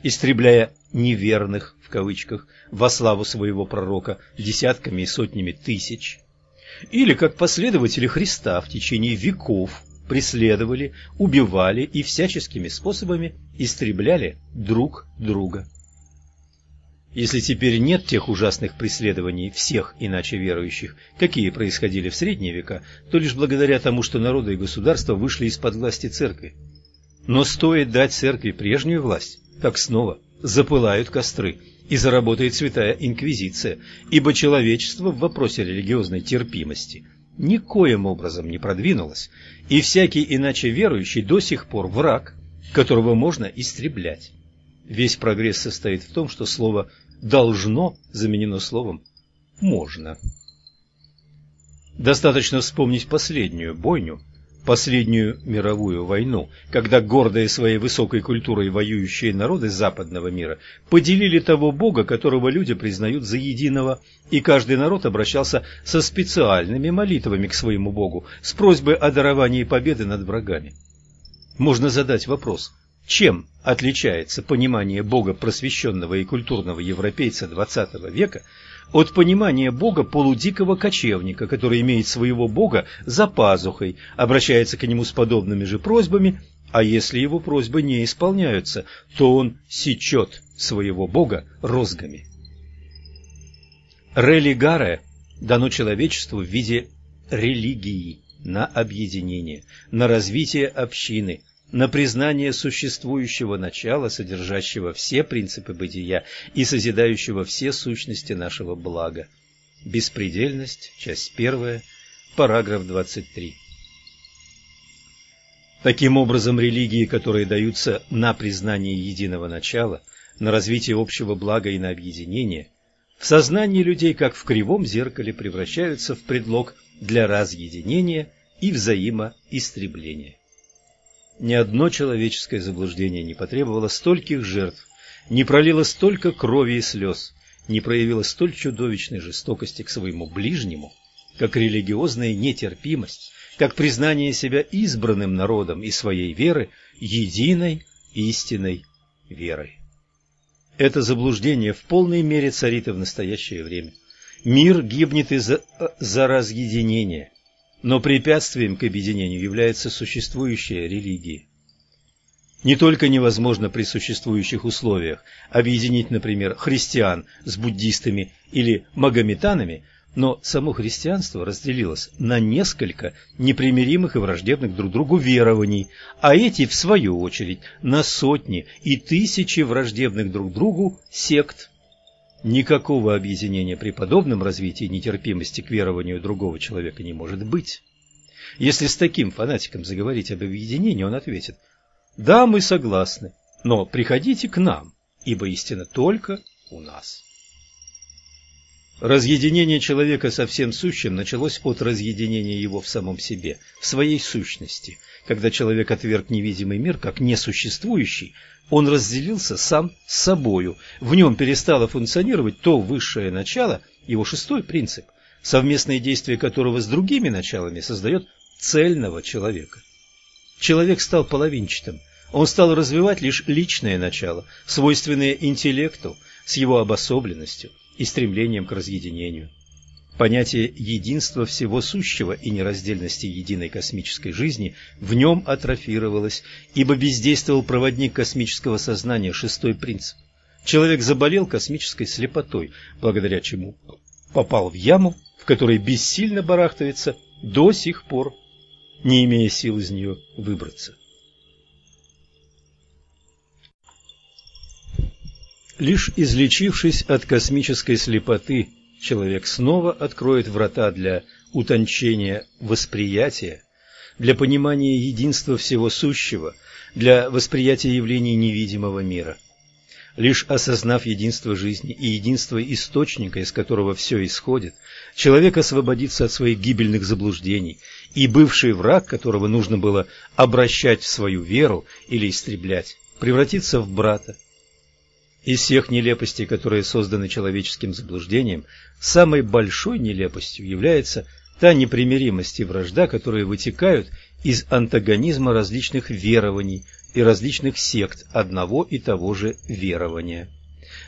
истребляя «неверных» в кавычках во славу своего пророка десятками и сотнями тысяч, или как последователи Христа в течение веков преследовали, убивали и всяческими способами истребляли друг друга. Если теперь нет тех ужасных преследований всех иначе верующих, какие происходили в средние века, то лишь благодаря тому, что народы и государства вышли из-под власти церкви. Но стоит дать церкви прежнюю власть, как снова запылают костры и заработает святая инквизиция, ибо человечество в вопросе религиозной терпимости никоим образом не продвинулось, и всякий иначе верующий до сих пор враг, которого можно истреблять. Весь прогресс состоит в том, что слово «должно» заменено словом «можно». Достаточно вспомнить последнюю бойню, последнюю мировую войну, когда гордые своей высокой культурой воюющие народы западного мира поделили того бога, которого люди признают за единого, и каждый народ обращался со специальными молитвами к своему богу с просьбой о даровании победы над врагами. Можно задать вопрос, чем отличается понимание Бога просвещенного и культурного европейца XX века от понимания Бога полудикого кочевника, который имеет своего Бога за пазухой, обращается к нему с подобными же просьбами, а если его просьбы не исполняются, то он сечет своего Бога розгами. Религаре дано человечеству в виде религии на объединение, на развитие общины – на признание существующего начала, содержащего все принципы бытия и созидающего все сущности нашего блага. Беспредельность, часть первая, параграф 23. Таким образом, религии, которые даются на признание единого начала, на развитие общего блага и на объединение, в сознании людей, как в кривом зеркале, превращаются в предлог для разъединения и взаимоистребления. Ни одно человеческое заблуждение не потребовало стольких жертв, не пролило столько крови и слез, не проявило столь чудовищной жестокости к своему ближнему, как религиозная нетерпимость, как признание себя избранным народом и своей веры единой истинной верой. Это заблуждение в полной мере царит и в настоящее время. Мир гибнет из-за за разъединения, но препятствием к объединению является существующая религия. Не только невозможно при существующих условиях объединить, например, христиан с буддистами или магометанами, но само христианство разделилось на несколько непримиримых и враждебных друг другу верований, а эти, в свою очередь, на сотни и тысячи враждебных друг другу сект. Никакого объединения при подобном развитии нетерпимости к верованию другого человека не может быть. Если с таким фанатиком заговорить об объединении, он ответит «Да, мы согласны, но приходите к нам, ибо истина только у нас». Разъединение человека со всем сущим началось от разъединения его в самом себе, в своей сущности. Когда человек отверг невидимый мир как несуществующий, он разделился сам с собою. В нем перестало функционировать то высшее начало, его шестой принцип, совместное действие которого с другими началами создает цельного человека. Человек стал половинчатым. Он стал развивать лишь личное начало, свойственное интеллекту, с его обособленностью и стремлением к разъединению. Понятие единства всего сущего и нераздельности единой космической жизни в нем атрофировалось, ибо бездействовал проводник космического сознания, шестой принцип. Человек заболел космической слепотой, благодаря чему попал в яму, в которой бессильно барахтается до сих пор, не имея сил из нее выбраться. Лишь излечившись от космической слепоты, человек снова откроет врата для утончения восприятия, для понимания единства всего сущего, для восприятия явлений невидимого мира. Лишь осознав единство жизни и единство источника, из которого все исходит, человек освободится от своих гибельных заблуждений, и бывший враг, которого нужно было обращать в свою веру или истреблять, превратится в брата, из всех нелепостей, которые созданы человеческим заблуждением, самой большой нелепостью является та непримиримость и вражда, которые вытекают из антагонизма различных верований и различных сект одного и того же верования.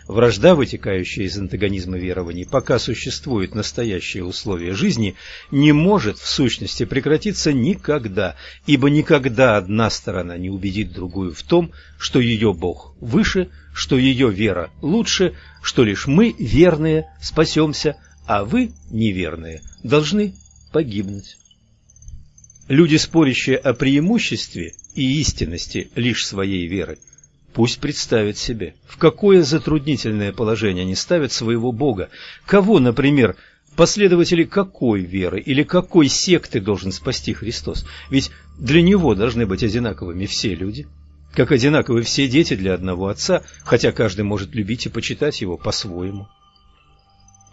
Вражда, вытекающая из антагонизма верований, пока существуют настоящие условия жизни, не может в сущности прекратиться никогда, ибо никогда одна сторона не убедит другую в том, что ее Бог выше, что ее вера лучше, что лишь мы, верные, спасемся, а вы, неверные, должны погибнуть. Люди, спорящие о преимуществе и истинности лишь своей веры, Пусть представят себе, в какое затруднительное положение они ставят своего Бога. Кого, например, последователи какой веры или какой секты должен спасти Христос? Ведь для Него должны быть одинаковыми все люди, как одинаковы все дети для одного Отца, хотя каждый может любить и почитать Его по-своему.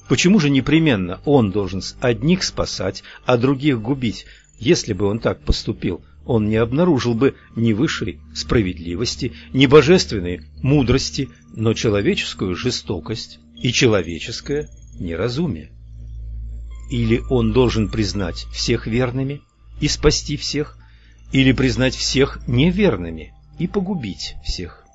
Почему же непременно Он должен одних спасать, а других губить, если бы Он так поступил – он не обнаружил бы ни высшей справедливости, ни божественной мудрости, но человеческую жестокость и человеческое неразумие. Или он должен признать всех верными и спасти всех, или признать всех неверными и погубить всех.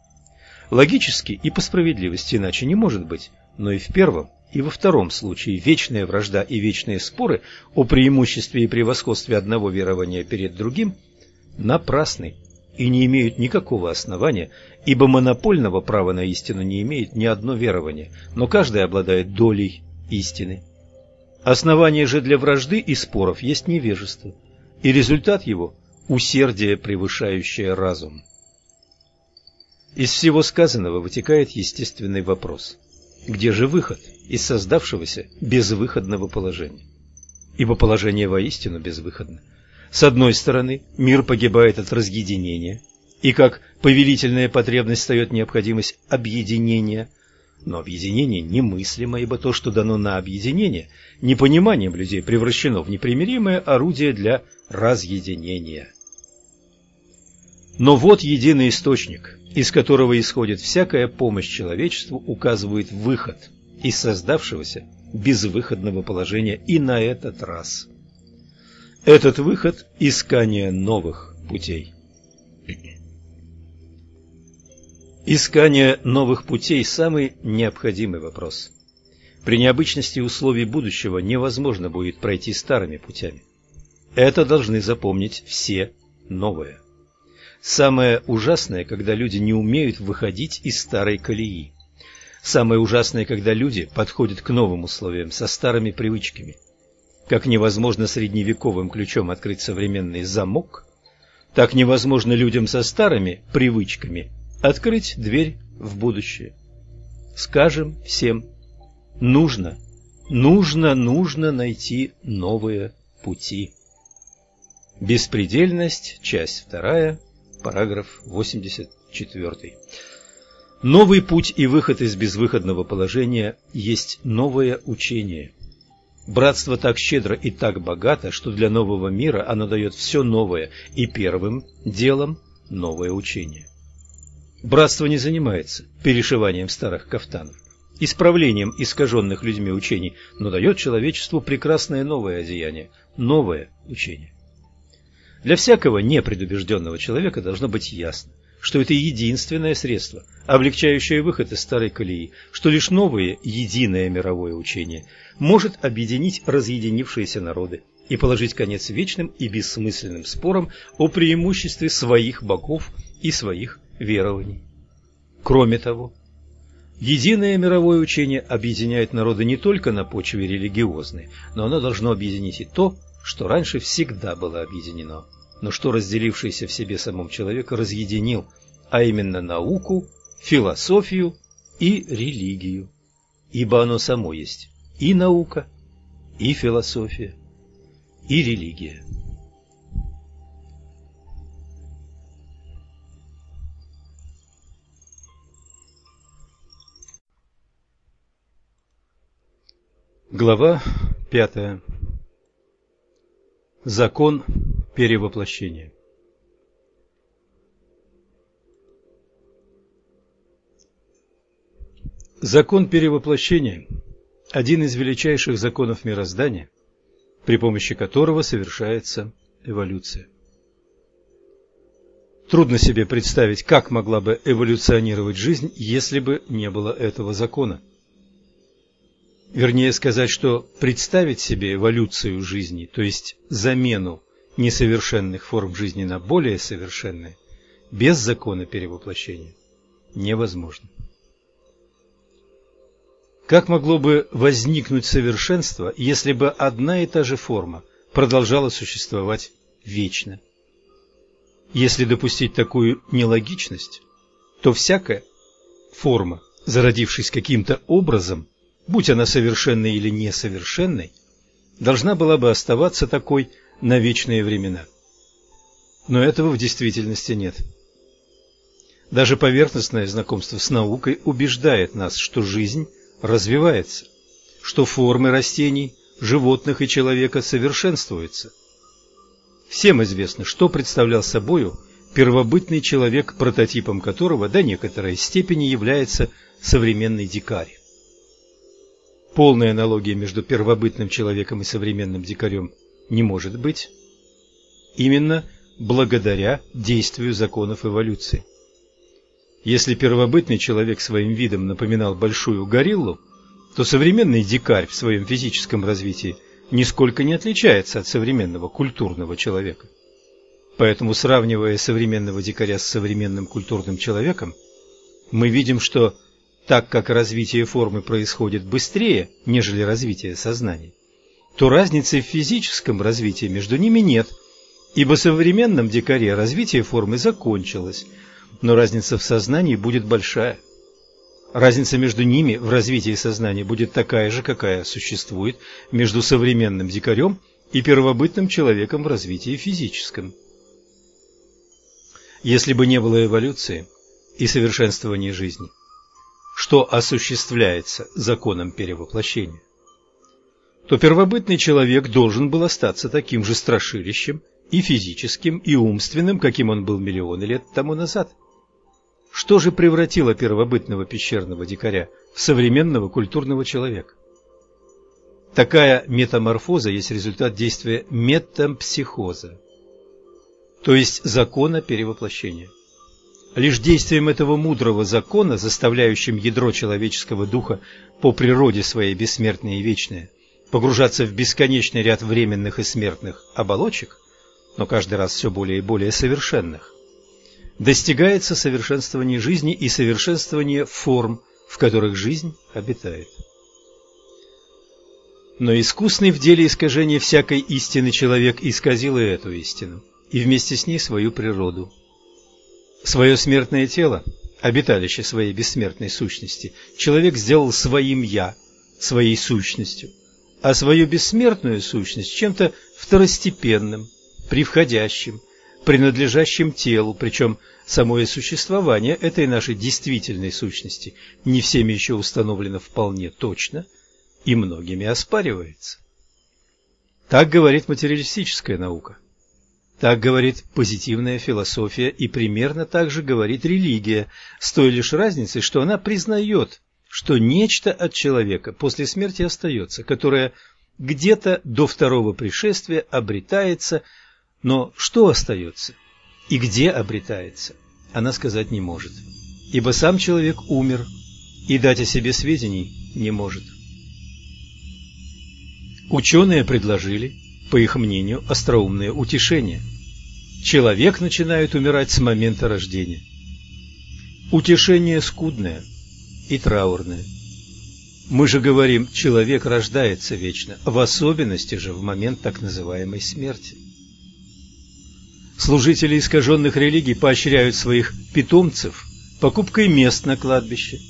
Логически и по справедливости иначе не может быть, но и в первом и во втором случае вечная вражда и вечные споры о преимуществе и превосходстве одного верования перед другим напрасны и не имеют никакого основания, ибо монопольного права на истину не имеет ни одно верование, но каждый обладает долей истины. Основание же для вражды и споров есть невежество, и результат его – усердие, превышающее разум. Из всего сказанного вытекает естественный вопрос – где же выход из создавшегося безвыходного положения? Ибо положение воистину безвыходно – с одной стороны, мир погибает от разъединения, и как повелительная потребность встает необходимость объединения, но объединение немыслимо, ибо то, что дано на объединение, непониманием людей превращено в непримиримое орудие для разъединения. Но вот единый источник, из которого исходит всякая помощь человечеству, указывает выход из создавшегося безвыходного положения и на этот раз – этот выход – искание новых путей. Искание новых путей – самый необходимый вопрос. При необычности условий будущего невозможно будет пройти старыми путями. Это должны запомнить все новые. Самое ужасное, когда люди не умеют выходить из старой колеи. Самое ужасное, когда люди подходят к новым условиям со старыми привычками – как невозможно средневековым ключом открыть современный замок, так невозможно людям со старыми привычками открыть дверь в будущее. Скажем всем, нужно, нужно, нужно найти новые пути. Беспредельность, часть вторая, параграф 84. Новый путь и выход из безвыходного положения есть новое учение. Братство так щедро и так богато, что для нового мира оно дает все новое и первым делом новое учение. Братство не занимается перешиванием старых кафтанов, исправлением искаженных людьми учений, но дает человечеству прекрасное новое одеяние, новое учение. Для всякого непредубежденного человека должно быть ясно, что это единственное средство, облегчающее выход из старой колеи, что лишь новое единое мировое учение может объединить разъединившиеся народы и положить конец вечным и бессмысленным спорам о преимуществе своих богов и своих верований. Кроме того, единое мировое учение объединяет народы не только на почве религиозной, но оно должно объединить и то, что раньше всегда было объединено, но что разделившийся в себе самом человек разъединил, а именно науку, философию и религию, ибо оно само есть и наука, и философия, и религия. Глава пятая. Закон перевоплощения. Закон перевоплощения – один из величайших законов мироздания, при помощи которого совершается эволюция. Трудно себе представить, как могла бы эволюционировать жизнь, если бы не было этого закона. Вернее сказать, что представить себе эволюцию жизни, то есть замену несовершенных форм жизни на более совершенные, без закона перевоплощения невозможно. Как могло бы возникнуть совершенство, если бы одна и та же форма продолжала существовать вечно? Если допустить такую нелогичность, то всякая форма, зародившись каким-то образом, будь она совершенной или несовершенной, должна была бы оставаться такой на вечные времена. Но этого в действительности нет. Даже поверхностное знакомство с наукой убеждает нас, что жизнь развивается, что формы растений, животных и человека совершенствуются – Всем известно, что представлял собою первобытный человек, прототипом которого до некоторой степени является современный дикарь. Полной аналогии между первобытным человеком и современным дикарем не может быть. Именно благодаря действию законов эволюции. Если первобытный человек своим видом напоминал большую гориллу, то современный дикарь в своем физическом развитии нисколько не отличается от современного культурного человека. Поэтому, сравнивая современного дикаря с современным культурным человеком, мы видим, что так как развитие формы происходит быстрее, нежели развитие сознания, то разницы в физическом развитии между ними нет, ибо в современном дикаре развитие формы закончилось, но разница в сознании будет большая. Разница между ними в развитии сознания будет такая же, какая существует между современным дикарем и первобытным человеком в развитии физическом. Если бы не было эволюции и совершенствования жизни, что осуществляется законом перевоплощения, то первобытный человек должен был остаться таким же страшилищем и физическим, и умственным, каким он был миллионы лет тому назад – что же превратило первобытного пещерного дикаря в современного культурного человека? Такая метаморфоза есть результат действия метампсихоза, то есть закона перевоплощения. Лишь действием этого мудрого закона, заставляющим ядро человеческого духа по природе своей бессмертное и вечное, погружаться в бесконечный ряд временных и смертных оболочек, но каждый раз все более и более совершенных, достигается совершенствование жизни и совершенствование форм, в которых жизнь обитает. Но искусный в деле искажения всякой истины человек исказил и эту истину, и вместе с ней свою природу. Свое смертное тело, обиталище своей бессмертной сущности, человек сделал своим «я», своей сущностью, а свою бессмертную сущность чем-то второстепенным, превходящим, принадлежащим телу, причем самое существование этой нашей действительной сущности не всеми еще установлено вполне точно и многими оспаривается. Так говорит материалистическая наука. Так говорит позитивная философия и примерно так же говорит религия, с той лишь разницей, что она признает, что нечто от человека после смерти остается, которое где-то до второго пришествия обретается но что остается и где обретается, она сказать не может, ибо сам человек умер и дать о себе сведений не может. Ученые предложили, по их мнению, остроумное утешение. Человек начинает умирать с момента рождения. Утешение скудное и траурное. Мы же говорим, человек рождается вечно, в особенности же в момент так называемой смерти. Служители искаженных религий поощряют своих питомцев покупкой мест на кладбище,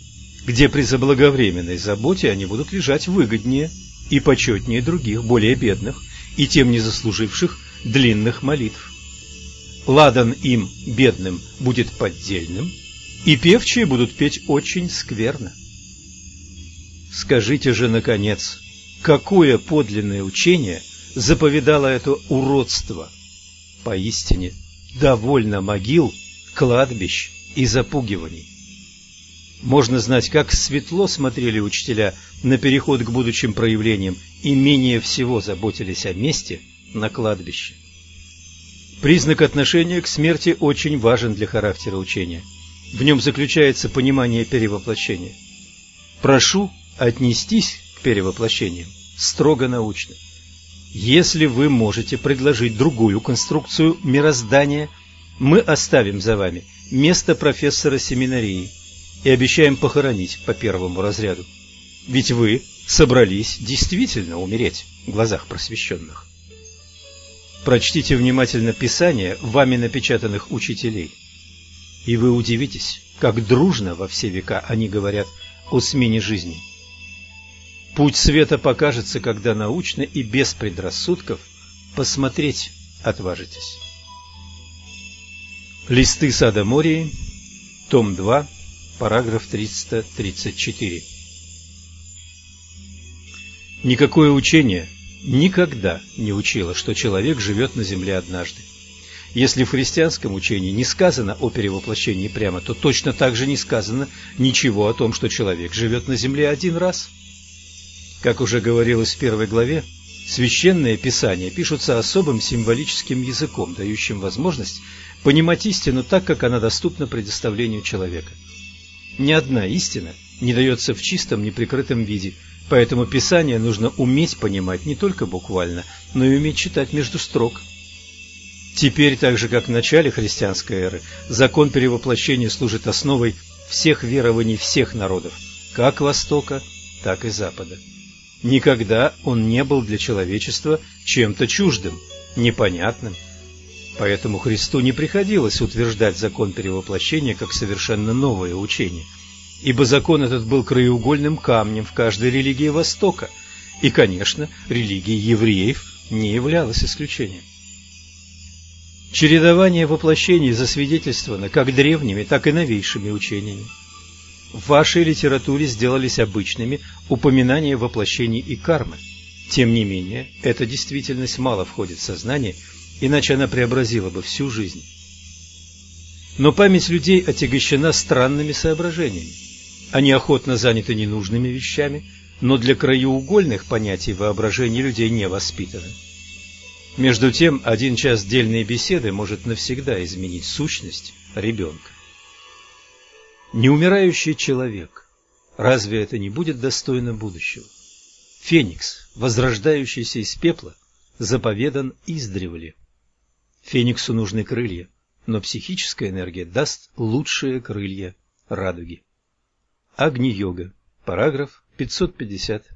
где при заблаговременной заботе они будут лежать выгоднее и почетнее других, более бедных и тем не заслуживших длинных молитв. Ладан им, бедным, будет поддельным, и певчие будут петь очень скверно. Скажите же, наконец, какое подлинное учение заповедало это уродство – Поистине, довольно могил, кладбищ и запугиваний. Можно знать, как светло смотрели учителя на переход к будущим проявлениям и менее всего заботились о месте на кладбище. Признак отношения к смерти очень важен для характера учения. В нем заключается понимание перевоплощения. Прошу отнестись к перевоплощениям строго научно. Если вы можете предложить другую конструкцию мироздания, мы оставим за вами место профессора семинарии и обещаем похоронить по первому разряду. Ведь вы собрались действительно умереть в глазах просвещенных. Прочтите внимательно Писание вами напечатанных учителей, и вы удивитесь, как дружно во все века они говорят о смене жизни. Путь света покажется, когда научно и без предрассудков посмотреть отважитесь. Листы сада Мории, том 2, параграф 334. Никакое учение никогда не учило, что человек живет на земле однажды. Если в христианском учении не сказано о перевоплощении прямо, то точно так же не сказано ничего о том, что человек живет на земле один раз. Как уже говорилось в первой главе, священные писания пишутся особым символическим языком, дающим возможность понимать истину так, как она доступна предоставлению человека. Ни одна истина не дается в чистом, неприкрытом виде, поэтому Писание нужно уметь понимать не только буквально, но и уметь читать между строк. Теперь, так же как в начале христианской эры, закон перевоплощения служит основой всех верований всех народов, как Востока, так и Запада. Никогда он не был для человечества чем-то чуждым, непонятным, Поэтому Христу не приходилось утверждать закон перевоплощения как совершенно новое учение, ибо закон этот был краеугольным камнем в каждой религии Востока, и, конечно, религия евреев не являлась исключением. Чередование воплощений засвидетельствовано как древними, так и новейшими учениями. В вашей литературе сделались обычными упоминания воплощений и кармы. Тем не менее, эта действительность мало входит в сознание – иначе она преобразила бы всю жизнь. Но память людей отягощена странными соображениями. Они охотно заняты ненужными вещами, но для краеугольных понятий воображение людей не воспитано. Между тем, один час дельной беседы может навсегда изменить сущность ребенка. Неумирающий человек, разве это не будет достойно будущего? Феникс, возрождающийся из пепла, заповедан издревле. Фениксу нужны крылья, но психическая энергия даст лучшие крылья радуги. Агни-йога. Параграф 553.